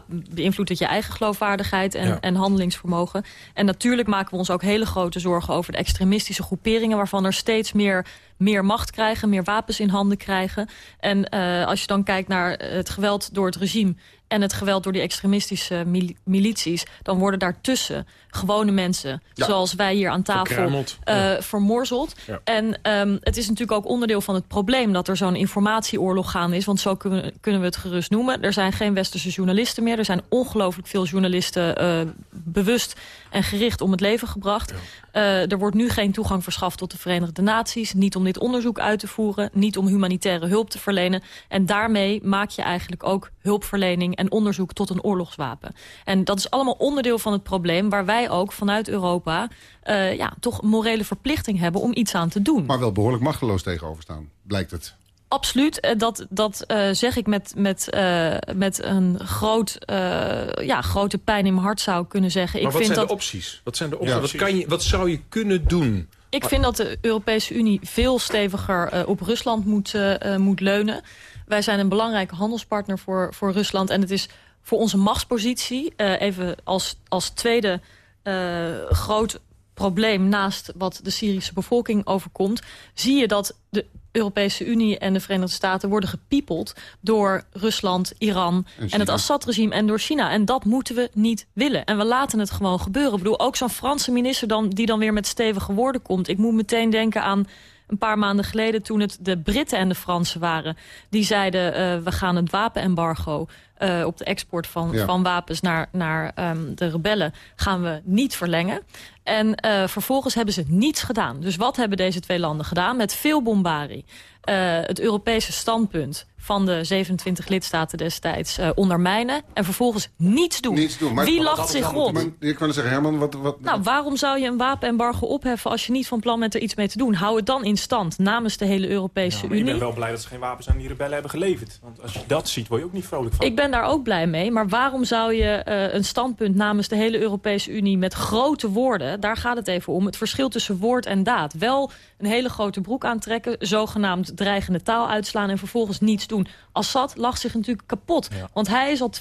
beïnvloedt het je eigen geloofwaardigheid en, Ja. en handelingsvermogen. En natuurlijk maken we ons ook hele grote zorgen over de extremistische groeperingen... waarvan er steeds meer, meer macht krijgen, meer wapens in handen krijgen. En eh, als je dan kijkt naar het geweld door het regime en het geweld door die extremistische mil- milities... dan worden daartussen gewone mensen, Ja. zoals wij hier aan tafel... Ja. vermorzeld. Ja. En ehm, het is natuurlijk ook onderdeel van het probleem... dat er zo'n informatieoorlog gaande is. Want zo kunnen, we- kunnen we het gerust noemen. Er zijn geen westerse journalisten meer. Er zijn ongelooflijk veel journalisten eh, bewust en gericht om het leven gebracht. Eh, er wordt nu geen toegang verschaft tot de Verenigde Naties. Niet om dit onderzoek uit te voeren. Niet om humanitaire hulp te verlenen. En daarmee maak je eigenlijk ook hulpverlening en onderzoek tot een oorlogswapen. En dat is allemaal onderdeel van het probleem... waar wij ook vanuit Europa eh, ja, toch een morele verplichting hebben om iets aan te doen. Maar wel behoorlijk machteloos tegenover staan, blijkt het. Absoluut, eh, dat, dat eh, zeg ik met, met, eh, met een groot, eh, ja, grote pijn in mijn hart zou ik kunnen zeggen. Maar ik wat vind zijn dat, de opties? Wat, zijn de opties? Ja, wat, kan je, wat zou je kunnen doen? Ik vind dat de Europese Unie veel steviger op Rusland moet, moet leunen. Wij zijn een belangrijke handelspartner voor, voor Rusland. En het is voor onze machtspositie, eh, even als, als tweede eh, groot probleem... naast wat de Syrische bevolking overkomt... zie je dat de Europese Unie en de Verenigde Staten worden gepiepeld... door Rusland, Iran en, het Assad-regime en door China. En dat moeten we niet willen. En we laten het gewoon gebeuren. Ik bedoel, ook zo'n Franse minister dan, die dan weer met stevige woorden komt. Ik moet meteen denken aan een paar maanden geleden... toen het de Britten en de Fransen waren. Die zeiden, eh, we gaan het wapenembargo... eh, op de export van, Ja. van wapens naar, naar ehm, de rebellen gaan we niet verlengen. En eh, vervolgens hebben ze niets gedaan. Dus wat hebben deze twee landen gedaan? Met veel bombarie. Eh, het Europese standpunt van de 27 lidstaten destijds eh, ondermijnen... en vervolgens niets doen. Niets doen. Maar Wie lacht zich rond? ik wou zeggen, Herman, wat... wat Nou, waarom zou je een wapenembargo opheffen als je niet van plan bent er iets mee te doen? Hou het dan in stand namens de hele Europese Ja, maar ik Unie. ben wel blij dat ze geen wapens aan die rebellen hebben geleverd. Want als je dat ziet, word je ook niet vrolijk van. Ik ben daar ook blij mee, maar waarom zou je eh, een standpunt namens de hele Europese Unie met grote woorden, daar gaat het even om, het verschil tussen woord en daad. Wel een hele grote broek aantrekken, zogenaamd dreigende taal uitslaan en vervolgens niets doen. Assad lacht zich natuurlijk kapot, want hij is al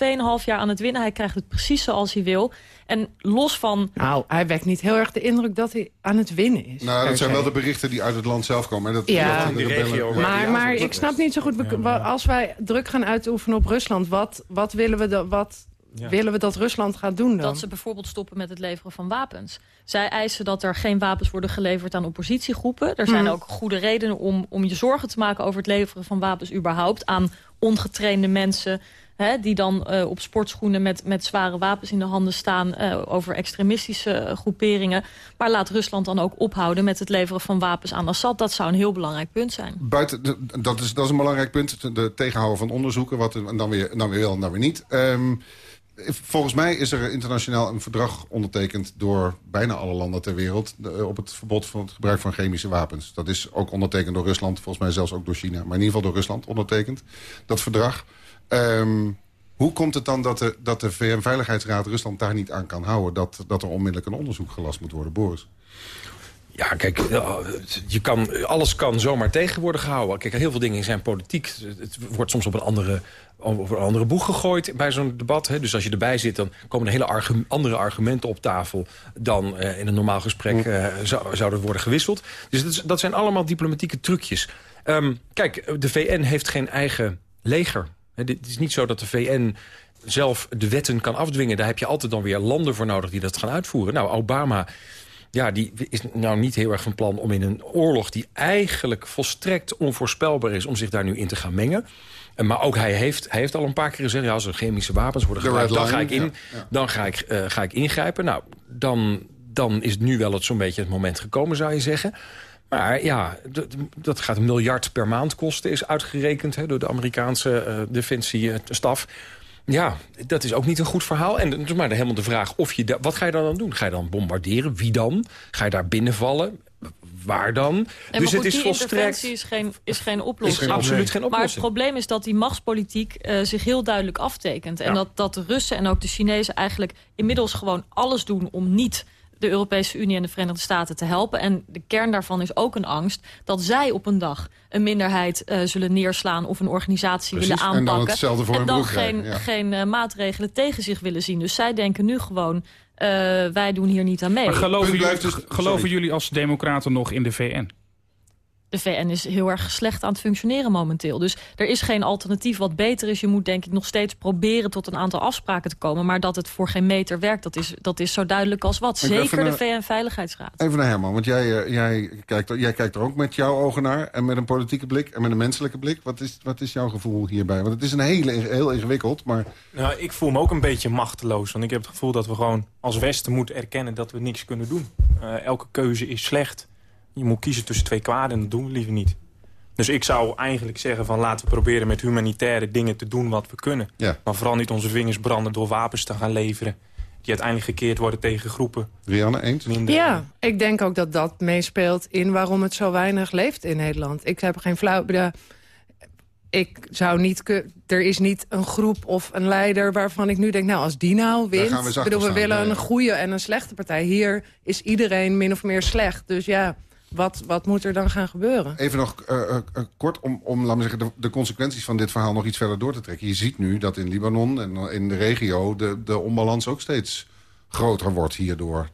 2,5 jaar aan het winnen, hij krijgt het precies zoals hij wil. En los van... Nou, hij wekt niet heel erg de indruk dat hij aan het winnen is. Nou, dat zijn wel de berichten die uit het land zelf komen. En dat, Ja. dat de regio, Ja, Maar, ja, maar ik snap niet zo goed, als wij druk gaan uitoefenen op Rusland... wat, wat, willen, we wat Ja. willen we dat Rusland gaat doen dan? Dat ze bijvoorbeeld stoppen met het leveren van wapens. Zij eisen dat er geen wapens worden geleverd aan oppositiegroepen. Er zijn Mhm. ook goede redenen om, om je zorgen te maken over het leveren van wapens überhaupt. Aan ongetrainde mensen hè, die dan eh, op sportschoenen met, met zware wapens in de handen staan. eh, over extremistische eh, groeperingen. Maar laat Rusland dan ook ophouden met het leveren van wapens aan Assad. Dat zou een heel belangrijk punt zijn. Buiten, dat, is, dat is een belangrijk punt. De tegenhouden van onderzoeken. Wat dan weer, dan weer wel en dan weer niet. Ehm, volgens mij is er internationaal een verdrag ondertekend... door bijna alle landen ter wereld... op het verbod van het gebruik van chemische wapens. Dat is ook ondertekend door Rusland. Volgens mij zelfs ook door China. Maar in ieder geval door Rusland ondertekend. Dat verdrag. Ehm, hoe komt het dan dat de, dat de VN-veiligheidsraad Rusland daar niet aan kan houden... Dat, dat er onmiddellijk een onderzoek gelast moet worden? Boris? Ja, kijk, eh, je kan, alles kan zomaar tegen worden gehouden. Kijk, heel veel dingen zijn politiek. Het wordt soms op een andere, een andere boeg gegooid bij zo'n debat. Hè. Dus als je erbij zit, dan komen er hele argu andere argumenten op tafel... dan uh, in een normaal gesprek uh, zou, zouden worden gewisseld. Dus dat, zijn allemaal diplomatieke trucjes. Um, kijk, de VN heeft geen eigen leger. Het is niet zo dat de VN zelf de wetten kan afdwingen. Daar heb je altijd dan weer landen voor nodig die dat gaan uitvoeren. Nou, Obama ja, die is nou niet heel erg van plan om in een oorlog... die eigenlijk volstrekt onvoorspelbaar is... om zich daar nu in te gaan mengen. Maar ook hij heeft, hij heeft al een paar keer gezegd... Ja, als er chemische wapens worden gebruikt, dan, ga ik, in, dan ga ik, uh, ga ik ingrijpen. Nou, dan, dan is nu wel zo'n beetje het moment gekomen, zou je zeggen. Maar ja, dat gaat een miljard per maand kosten, is uitgerekend... Hè, door de Amerikaanse uh, defensiestaf. Ja, dat is ook niet een goed verhaal. En toen maar helemaal de vraag, of je wat ga je dan, dan doen? Ga je dan bombarderen? Wie dan? Ga je daar binnenvallen? Waar dan? dus goed, het is die volstrekt... is geen, is geen oplossing. Is geen, absoluut geen oplossing. Maar het probleem is dat die machtspolitiek uh, zich heel duidelijk aftekent. En ja. dat, dat de Russen en ook de Chinezen eigenlijk inmiddels gewoon alles doen om niet de Europese Unie en de Verenigde Staten te helpen. En de kern daarvan is ook een angst dat zij op een dag een minderheid uh, zullen neerslaan... of een organisatie Precies, willen aanpakken. En dan, en dan geen, ja. geen uh, maatregelen tegen zich willen zien. Dus zij denken nu gewoon, uh, wij doen hier niet aan mee. Maar geloven, jullie, dus, geloven jullie als democraten nog in de VN? De VN is heel erg slecht aan het functioneren momenteel. Dus er is geen alternatief wat beter is. Je moet denk ik nog steeds proberen tot een aantal afspraken te komen. Maar dat het voor geen meter werkt, dat is, dat is zo duidelijk als wat. Zeker de VN-veiligheidsraad. Even naar Herman, want jij, uh, jij, kijkt, jij kijkt er ook met jouw ogen naar. En met een politieke blik en met een menselijke blik. Wat is, wat is jouw gevoel hierbij? Want het is een hele, heel ingewikkeld, maar... Nou, ik voel me ook een beetje machteloos. Want ik heb het gevoel dat we gewoon als Westen moeten erkennen dat we niks kunnen doen. Uh, elke keuze is slecht je moet kiezen tussen twee kwaden en dat doen we liever niet. Dus ik zou eigenlijk zeggen van laten we proberen met humanitaire dingen te doen wat we kunnen. Ja. Maar vooral niet onze vingers branden door wapens te gaan leveren. Die uiteindelijk gekeerd worden tegen groepen. Rianne, eens? Minder... Ja, ik denk ook dat dat meespeelt in waarom het zo weinig leeft in Nederland. Ik heb geen flauw... Ik zou niet... Er is niet een groep of een leider waarvan ik nu denk... nou, als die nou wint... We, bedoel, we willen een goede en een slechte partij. Hier is iedereen min of meer slecht. Dus ja... Wat, wat moet er dan gaan gebeuren? Even nog uh, uh, kort om, om laten we zeggen, de, de, consequenties van dit verhaal nog iets verder door te trekken. Je ziet nu dat in Libanon en in de regio de, de onbalans ook steeds groter wordt hierdoor.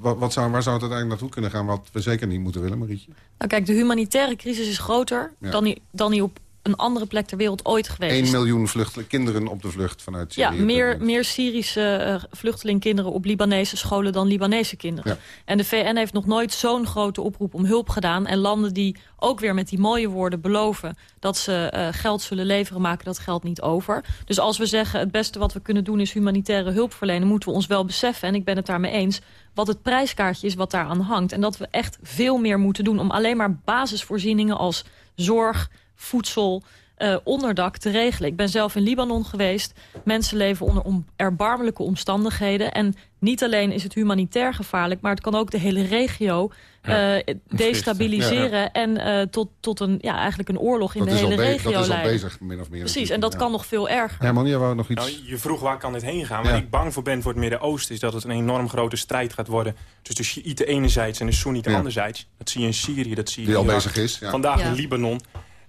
Wat, wat zou, waar zou het uiteindelijk naartoe kunnen gaan wat we zeker niet moeten willen, Marietje? Nou kijk, de humanitaire crisis is groter ja. dan, die, dan die op een andere plek ter wereld ooit geweest. 1 miljoen kinderen op de vlucht vanuit Syrië. Ja, meer, meer Syrische uh, vluchtelingkinderen op Libanese scholen dan Libanese kinderen. Ja. En de VN heeft nog nooit zo'n grote oproep om hulp gedaan. En landen die ook weer met die mooie woorden beloven... dat ze uh, geld zullen leveren, maken dat geld niet over. Dus als we zeggen het beste wat we kunnen doen is humanitaire hulp verlenen... moeten we ons wel beseffen, en ik ben het daarmee eens wat het prijskaartje is wat daaraan hangt. En dat we echt veel meer moeten doen om alleen maar basisvoorzieningen als zorg voedsel, uh, onderdak te regelen. Ik ben zelf in Libanon geweest. Mensen leven onder om erbarmelijke omstandigheden. En niet alleen is het humanitair gevaarlijk... maar het kan ook de hele regio uh, ja, destabiliseren... Ja, ja. en uh, tot, tot een, ja, eigenlijk een oorlog in dat de hele regio leiden. Dat is al bezig, min of meer. Precies, en dat kan nog veel erger. Herman, jij wou nog iets... Nou, je vroeg waar kan dit heen gaan. Waar ik bang voor ben voor het Midden-Oosten... is dat het een enorm grote strijd gaat worden... tussen de Shiiten enerzijds en de Soenieten anderzijds. Dat zie je in Syrië, dat zie je Die al bezig is. Vandaag in Libanon.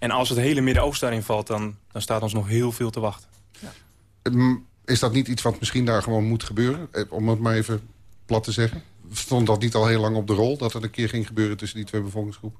En als het hele Midden-Oosten daarin valt, dan, dan staat ons nog heel veel te wachten. Ja. Is dat niet iets wat misschien daar gewoon moet gebeuren? Om het maar even plat te zeggen. Stond dat niet al heel lang op de rol, dat dat een keer ging gebeuren tussen die twee bevolkingsgroepen?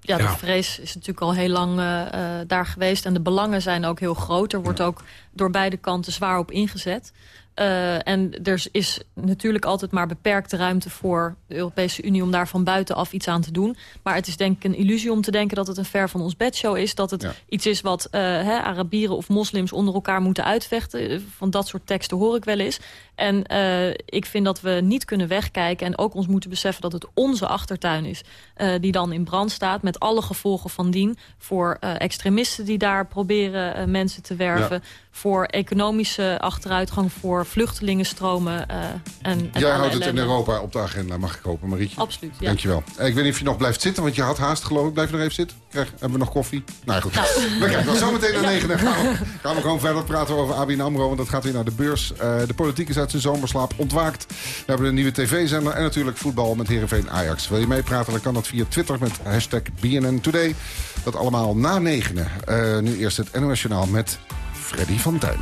Ja, de vrees is natuurlijk al heel lang uh, uh, daar geweest. En de belangen zijn ook heel groot. Er wordt ook door beide kanten zwaar op ingezet. Uh, en er is natuurlijk altijd maar beperkte ruimte voor de Europese Unie... om daar van buitenaf iets aan te doen. Maar het is denk ik een illusie om te denken dat het een ver van ons bedshow is. Dat het ja. iets is wat uh, hè, Arabieren of moslims onder elkaar moeten uitvechten. Van dat soort teksten hoor ik wel eens. En uh, ik vind dat we niet kunnen wegkijken en ook ons moeten beseffen... dat het onze achtertuin is die dan in brand staat... met alle gevolgen van dien voor extremisten die daar proberen mensen te werven... Ja. Voor economische achteruitgang, voor vluchtelingenstromen. Uh, en, Jij houdt het in Europa op de agenda, mag ik hopen, Marietje? Absoluut, ja. Dankjewel. Ik weet niet of je nog blijft zitten, want je had haast geloof ik. Blijf je nog even zitten? Krijg, hebben we nog koffie? Nou goed. Nou. We kijken dan zometeen naar [laughs] negen en gaan we, gaan we gewoon verder praten over ABN AMRO. Want dat gaat weer naar de beurs. Uh, de politiek is uit zijn zomerslaap ontwaakt. We hebben een nieuwe tv-zender en natuurlijk voetbal met Heerenveen Ajax. Wil je meepraten, dan kan dat via Twitter met hashtag BNN Today. Dat allemaal na negenen. Uh, nu eerst het NOS Journaal met Freddy van Tuin.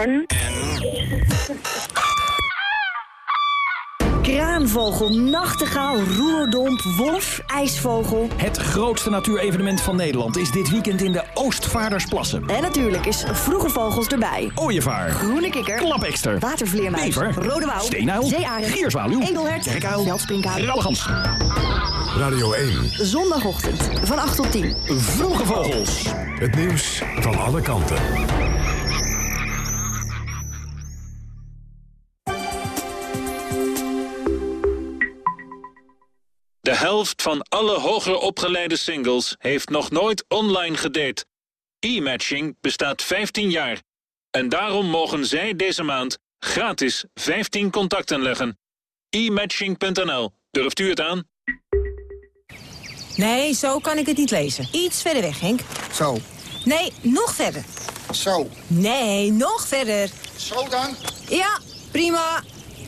En? [laughs] Kraanvogel, nachtegaal, roerdomp, wolf, ijsvogel. Het grootste natuurevenement van Nederland is dit weekend in de Oostvaardersplassen. En natuurlijk is Vroege Vogels erbij. Ooievaar. Groene kikker. Klapekster. Watervleermuis. Bever. Rode wouw. Steenuil. Zeearend. Gierzwaluw. Egelhert. Kerkuil. Veldspringkaan. Rallegans. Radio 1. Zondagochtend van 8 tot 10. Vroege Vogels. Het nieuws van alle kanten. Helft van alle hoger opgeleide singles heeft nog nooit online gedate. E-matching bestaat 15 jaar. En daarom mogen zij deze maand gratis 15 contacten leggen. e-matching.nl. Durft u het aan? Nee, zo kan ik het niet lezen. Iets verder weg, Henk. Zo. Nee, nog verder. Zo. Nee, nog verder. Zo dan? Ja, prima.